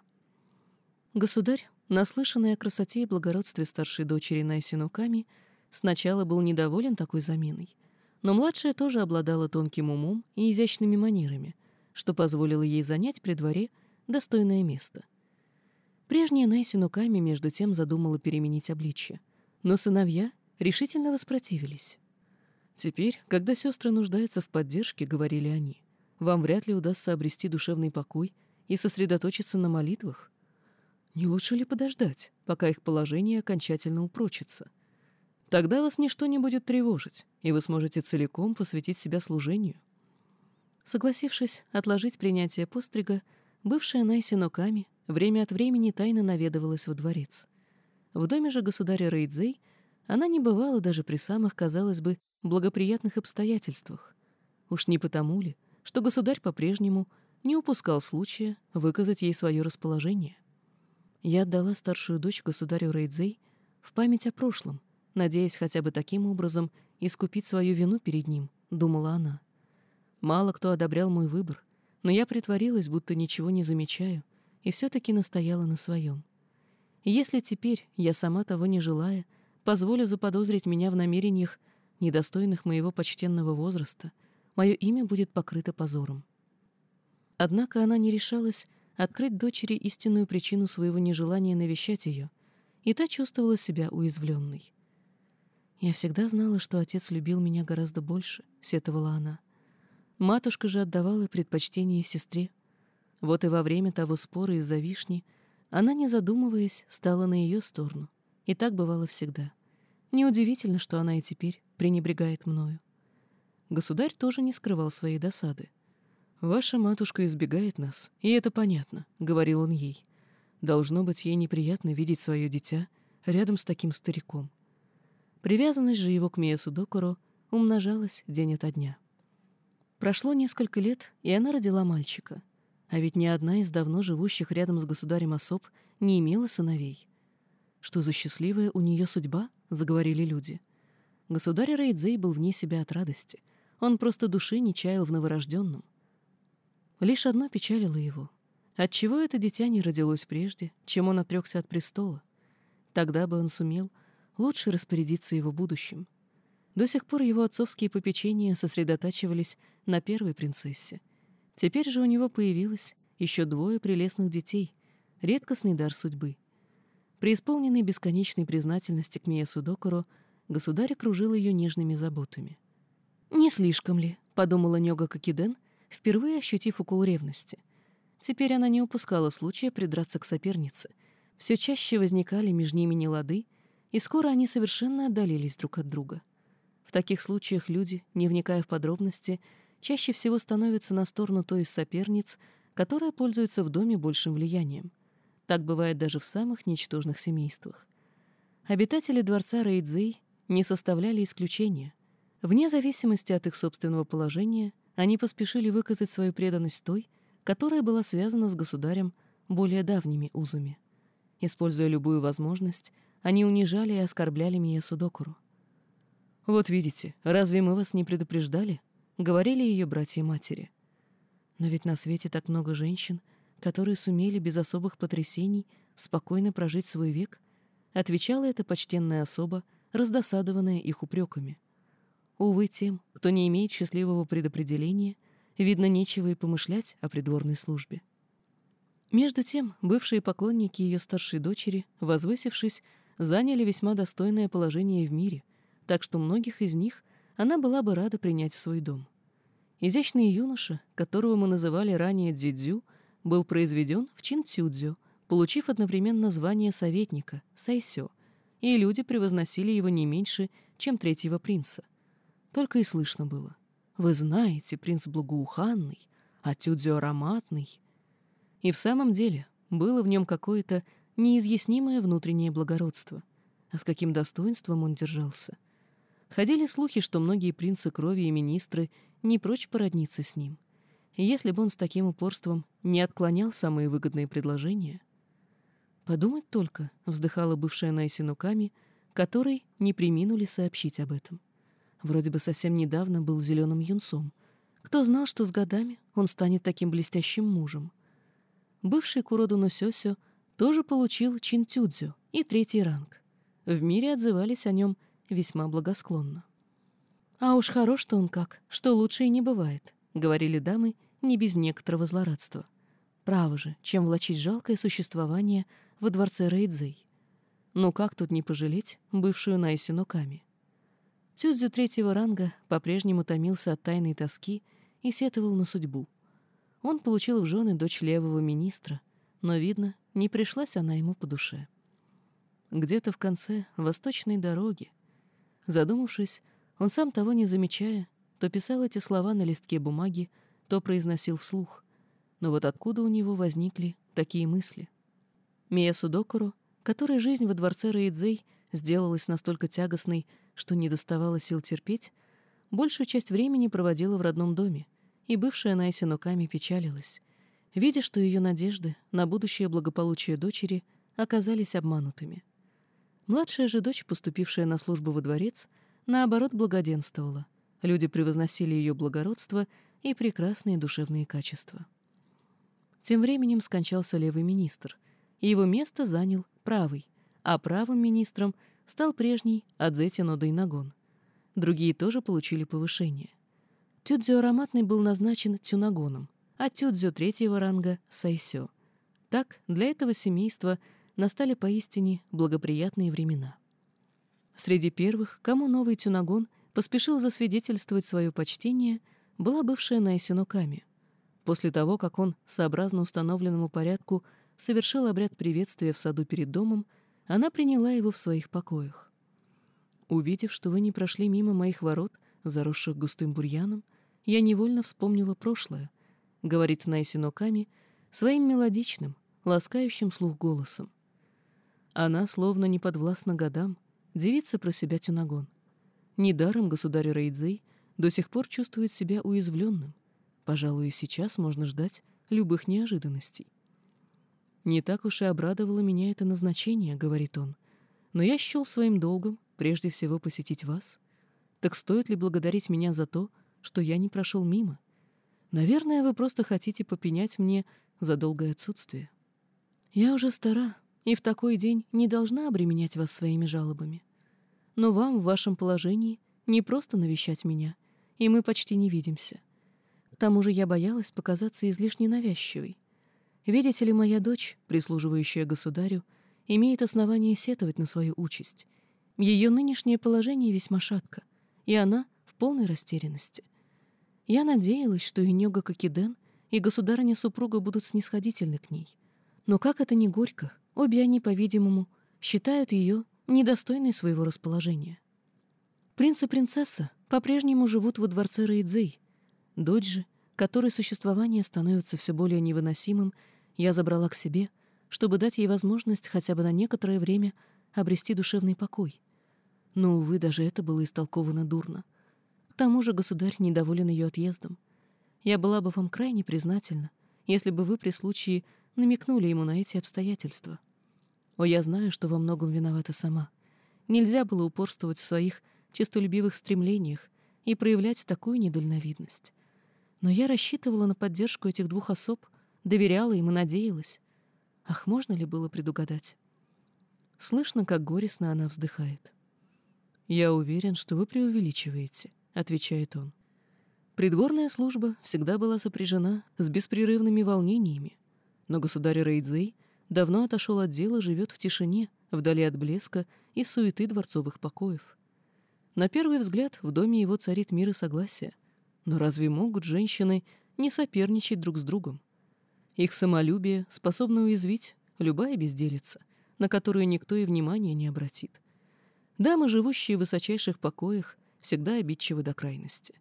Государь, наслышанный о красоте и благородстве старшей дочери Найси Нуками, сначала был недоволен такой заменой, но младшая тоже обладала тонким умом и изящными манерами, что позволило ей занять при дворе достойное место. Прежняя Найси Нуками между тем задумала переменить обличье, но сыновья решительно воспротивились. «Теперь, когда сестры нуждаются в поддержке, — говорили они, — вам вряд ли удастся обрести душевный покой и сосредоточиться на молитвах. Не лучше ли подождать, пока их положение окончательно упрочится? Тогда вас ничто не будет тревожить, и вы сможете целиком посвятить себя служению». Согласившись отложить принятие пострига, бывшая Найси Ноками время от времени тайно наведывалась во дворец. В доме же государя Рейдзей она не бывала даже при самых, казалось бы, благоприятных обстоятельствах. Уж не потому ли, что государь по-прежнему не упускал случая выказать ей свое расположение. Я отдала старшую дочь государю Рейдзей в память о прошлом, надеясь хотя бы таким образом искупить свою вину перед ним, думала она. Мало кто одобрял мой выбор, но я притворилась, будто ничего не замечаю, и все-таки настояла на своем. если теперь, я сама того не желая, позволю заподозрить меня в намерениях, недостойных моего почтенного возраста, мое имя будет покрыто позором. Однако она не решалась открыть дочери истинную причину своего нежелания навещать ее, и та чувствовала себя уязвленной. «Я всегда знала, что отец любил меня гораздо больше», — сетовала она. Матушка же отдавала предпочтение сестре. Вот и во время того спора из-за вишни она, не задумываясь, стала на ее сторону. И так бывало всегда. Неудивительно, что она и теперь пренебрегает мною. Государь тоже не скрывал своей досады. «Ваша матушка избегает нас, и это понятно», — говорил он ей. «Должно быть ей неприятно видеть свое дитя рядом с таким стариком». Привязанность же его к Миесу Докоро умножалась день ото дня. Прошло несколько лет, и она родила мальчика. А ведь ни одна из давно живущих рядом с государем особ не имела сыновей. «Что за счастливая у нее судьба?» — заговорили люди. Государь Рейдзей был вне себя от радости. Он просто души не чаял в новорожденном. Лишь одно печалило его. Отчего это дитя не родилось прежде, чем он отрекся от престола? Тогда бы он сумел лучше распорядиться его будущим. До сих пор его отцовские попечения сосредотачивались на первой принцессе. Теперь же у него появилось еще двое прелестных детей, редкостный дар судьбы. При исполненной бесконечной признательности к Мия Судокоро государь окружил ее нежными заботами. «Не слишком ли?» — подумала Нёга Кокиден, впервые ощутив укол ревности. Теперь она не упускала случая придраться к сопернице. Все чаще возникали между ними нелады, и скоро они совершенно отдалились друг от друга. В таких случаях люди, не вникая в подробности, чаще всего становятся на сторону той из соперниц, которая пользуется в доме большим влиянием. Так бывает даже в самых ничтожных семействах. Обитатели дворца Рейдзей не составляли исключения. Вне зависимости от их собственного положения, они поспешили выказать свою преданность той, которая была связана с государем более давними узами. Используя любую возможность, они унижали и оскорбляли меня Судокуру. «Вот видите, разве мы вас не предупреждали?» — говорили ее братья-матери. Но ведь на свете так много женщин, которые сумели без особых потрясений спокойно прожить свой век, отвечала эта почтенная особа, раздосадованная их упреками. Увы, тем, кто не имеет счастливого предопределения, видно, нечего и помышлять о придворной службе. Между тем, бывшие поклонники ее старшей дочери, возвысившись, заняли весьма достойное положение в мире, так что многих из них она была бы рада принять в свой дом. Изящный юноша, которого мы называли ранее Дзидзю, был произведен в чин Цюдзю, получив одновременно звание советника, Сайсё, и люди превозносили его не меньше, чем третьего принца. Только и слышно было. «Вы знаете, принц благоуханный, а Тюдзю ароматный». И в самом деле было в нем какое-то неизъяснимое внутреннее благородство. А с каким достоинством он держался. Ходили слухи, что многие принцы крови и министры не прочь породниться с ним. Если бы он с таким упорством не отклонял самые выгодные предложения... Подумать только, вздыхала бывшая Найси Нуками, которой не приминули сообщить об этом. Вроде бы совсем недавно был зеленым юнцом. Кто знал, что с годами он станет таким блестящим мужем? Бывший Куроду Носёсё тоже получил чин Тюдзю и третий ранг. В мире отзывались о нем весьма благосклонно. «А уж хорош-то он как, что лучше и не бывает», — говорили дамы не без некоторого злорадства. Право же, чем влачить жалкое существование во дворце Рейдзей. Но как тут не пожалеть бывшую Найси Ноками? Тюдзю третьего ранга по-прежнему томился от тайной тоски и сетовал на судьбу. Он получил в жены дочь левого министра, но, видно, не пришлась она ему по душе. Где-то в конце восточной дороги, задумавшись, он сам того не замечая, то писал эти слова на листке бумаги, то произносил вслух. Но вот откуда у него возникли такие мысли? Мия Судокуру, которой жизнь во дворце Рейдзей сделалась настолько тягостной, что не доставало сил терпеть, большую часть времени проводила в родном доме, и бывшая Найси Ноками печалилась, видя, что ее надежды на будущее благополучие дочери оказались обманутыми. Младшая же дочь, поступившая на службу во дворец, наоборот благоденствовала. Люди превозносили ее благородство и прекрасные душевные качества. Тем временем скончался левый министр, и его место занял правый, а правым министром стал прежний Адзети Нодайнагон. Другие тоже получили повышение. Тюдзю Ароматный был назначен Тюнагоном, а Тюдзю третьего ранга — Сайсё. Так, для этого семейства настали поистине благоприятные времена. Среди первых, кому новый Тюнагон поспешил засвидетельствовать свое почтение, была бывшая Найсино Ками. После того, как он, сообразно установленному порядку, совершил обряд приветствия в саду перед домом, она приняла его в своих покоях. Увидев, что вы не прошли мимо моих ворот, заросших густым бурьяном, я невольно вспомнила прошлое, говорит Найсино Ками своим мелодичным, ласкающим слух голосом. Она, словно не подвластна годам, девица про себя Тюнагон. Недаром государь Рейдзей до сих пор чувствует себя уязвленным. Пожалуй, и сейчас можно ждать любых неожиданностей. «Не так уж и обрадовало меня это назначение», — говорит он. «Но я счел своим долгом прежде всего посетить вас. Так стоит ли благодарить меня за то, что я не прошел мимо? Наверное, вы просто хотите попенять мне за долгое отсутствие. Я уже стара, и в такой день не должна обременять вас своими жалобами. Но вам в вашем положении не просто навещать меня, и мы почти не видимся. К тому же я боялась показаться излишне навязчивой. Видите ли, моя дочь, прислуживающая государю, имеет основание сетовать на свою участь. Ее нынешнее положение весьма шатко, и она в полной растерянности. Я надеялась, что и Нёга Кокиден, и государыня-супруга будут снисходительны к ней. Но как это не горько, Обе они, по-видимому, считают ее недостойной своего расположения. Принц и принцесса по-прежнему живут во дворце Рейдзей. Дочь же, которой существование становится все более невыносимым, я забрала к себе, чтобы дать ей возможность хотя бы на некоторое время обрести душевный покой. Но, увы, даже это было истолковано дурно. К тому же государь недоволен ее отъездом. Я была бы вам крайне признательна, если бы вы при случае намекнули ему на эти обстоятельства. О, я знаю, что во многом виновата сама. Нельзя было упорствовать в своих честолюбивых стремлениях и проявлять такую недальновидность. Но я рассчитывала на поддержку этих двух особ, доверяла им и надеялась. Ах, можно ли было предугадать? Слышно, как горестно она вздыхает. «Я уверен, что вы преувеличиваете», — отвечает он. Придворная служба всегда была сопряжена с беспрерывными волнениями, но государь Рейдзей — давно отошел от дела, живет в тишине, вдали от блеска и суеты дворцовых покоев. На первый взгляд в доме его царит мир и согласие. Но разве могут женщины не соперничать друг с другом? Их самолюбие способно уязвить любая безделица, на которую никто и внимания не обратит. Дамы, живущие в высочайших покоях, всегда обидчивы до крайности.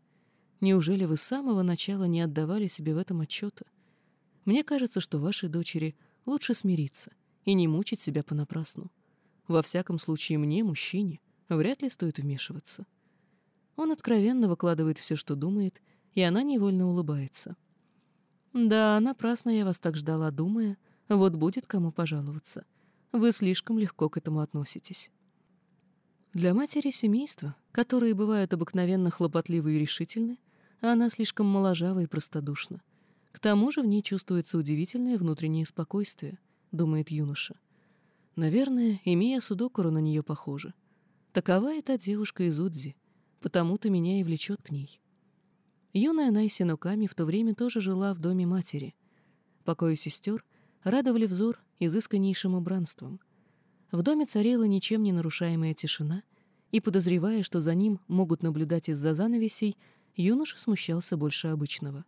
Неужели вы с самого начала не отдавали себе в этом отчета? Мне кажется, что вашей дочери — лучше смириться и не мучить себя понапрасну. Во всяком случае, мне, мужчине, вряд ли стоит вмешиваться. Он откровенно выкладывает все, что думает, и она невольно улыбается. «Да, напрасно я вас так ждала, думая, вот будет кому пожаловаться. Вы слишком легко к этому относитесь». Для матери семейства, которые бывают обыкновенно хлопотливы и решительны, она слишком моложава и простодушна, к тому же в ней чувствуется удивительное внутреннее спокойствие, думает юноша. Наверное, имея Судокуру на нее похоже. Такова эта девушка из Удзи, потому-то меня и влечет к ней. Юная Найси Нуками в то время тоже жила в доме матери. Покои сестер радовали взор изысканнейшим убранством. В доме царила ничем не нарушаемая тишина, и, подозревая, что за ним могут наблюдать из-за занавесей, юноша смущался больше обычного.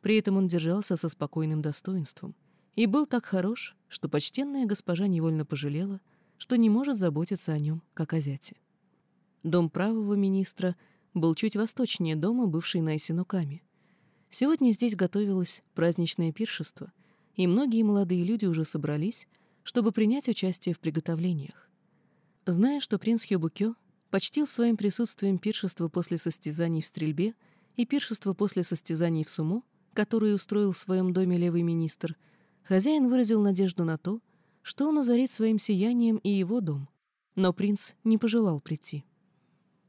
При этом он держался со спокойным достоинством и был так хорош, что почтенная госпожа невольно пожалела, что не может заботиться о нем, как о зяте. Дом правого министра был чуть восточнее дома, бывшей на Исинуками. Сегодня здесь готовилось праздничное пиршество, и многие молодые люди уже собрались, чтобы принять участие в приготовлениях. Зная, что принц Хёбукё почтил своим присутствием пиршество после состязаний в стрельбе и пиршество после состязаний в сумо, которые устроил в своем доме левый министр, хозяин выразил надежду на то, что он озарит своим сиянием и его дом. Но принц не пожелал прийти.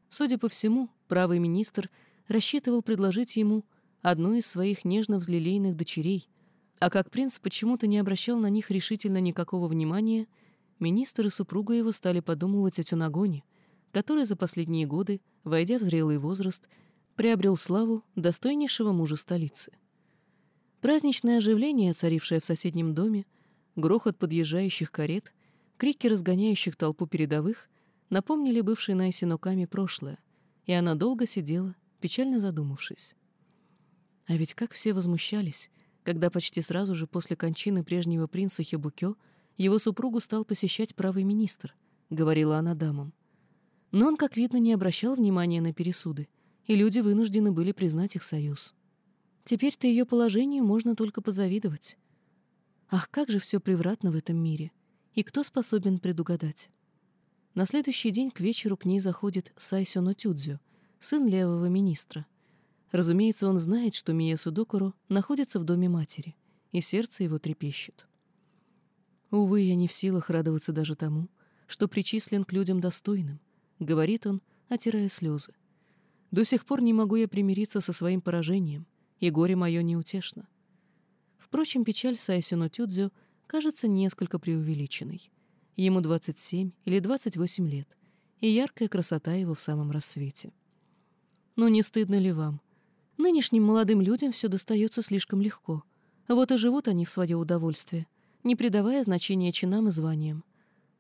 Судя по всему, правый министр рассчитывал предложить ему одну из своих нежно-взлелейных дочерей, а как принц почему-то не обращал на них решительно никакого внимания, министр и супруга его стали подумывать о Тюнагоне, который за последние годы, войдя в зрелый возраст, приобрел славу достойнейшего мужа столицы. Праздничное оживление, царившее в соседнем доме, грохот подъезжающих карет, крики разгоняющих толпу передовых напомнили бывшей Найси Ноками прошлое, и она долго сидела, печально задумавшись. А ведь как все возмущались, когда почти сразу же после кончины прежнего принца Хебукё его супругу стал посещать правый министр, говорила она дамам. Но он, как видно, не обращал внимания на пересуды, и люди вынуждены были признать их союз. Теперь-то ее положению можно только позавидовать. Ах, как же все превратно в этом мире! И кто способен предугадать? На следующий день к вечеру к ней заходит Сайсёно Тюдзю, сын левого министра. Разумеется, он знает, что Мия Судокуро находится в доме матери, и сердце его трепещет. «Увы, я не в силах радоваться даже тому, что причислен к людям достойным», — говорит он, отирая слезы. «До сих пор не могу я примириться со своим поражением, и горе мое неутешно». Впрочем, печаль Сайсино Тюдзю кажется несколько преувеличенной. Ему 27 или 28 лет, и яркая красота его в самом рассвете. Но не стыдно ли вам? Нынешним молодым людям все достается слишком легко. Вот и живут они в свое удовольствие, не придавая значения чинам и званиям.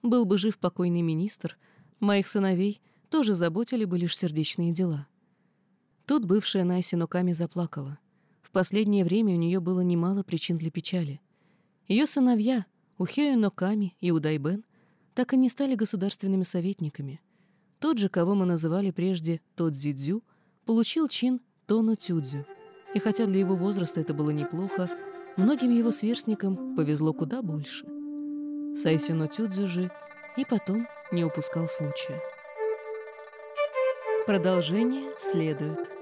Был бы жив покойный министр, моих сыновей тоже заботили бы лишь сердечные дела. Тут бывшая Найси Ноками заплакала. В последнее время у нее было немало причин для печали. Ее сыновья, Ухею Ноками и Удайбен, так и не стали государственными советниками. Тот же, кого мы называли прежде Тодзидзю, получил чин Тоно Тюдзю. И хотя для его возраста это было неплохо, многим его сверстникам повезло куда больше. Сайсюно Тюдзю же и потом не упускал случая. Продолжение следует.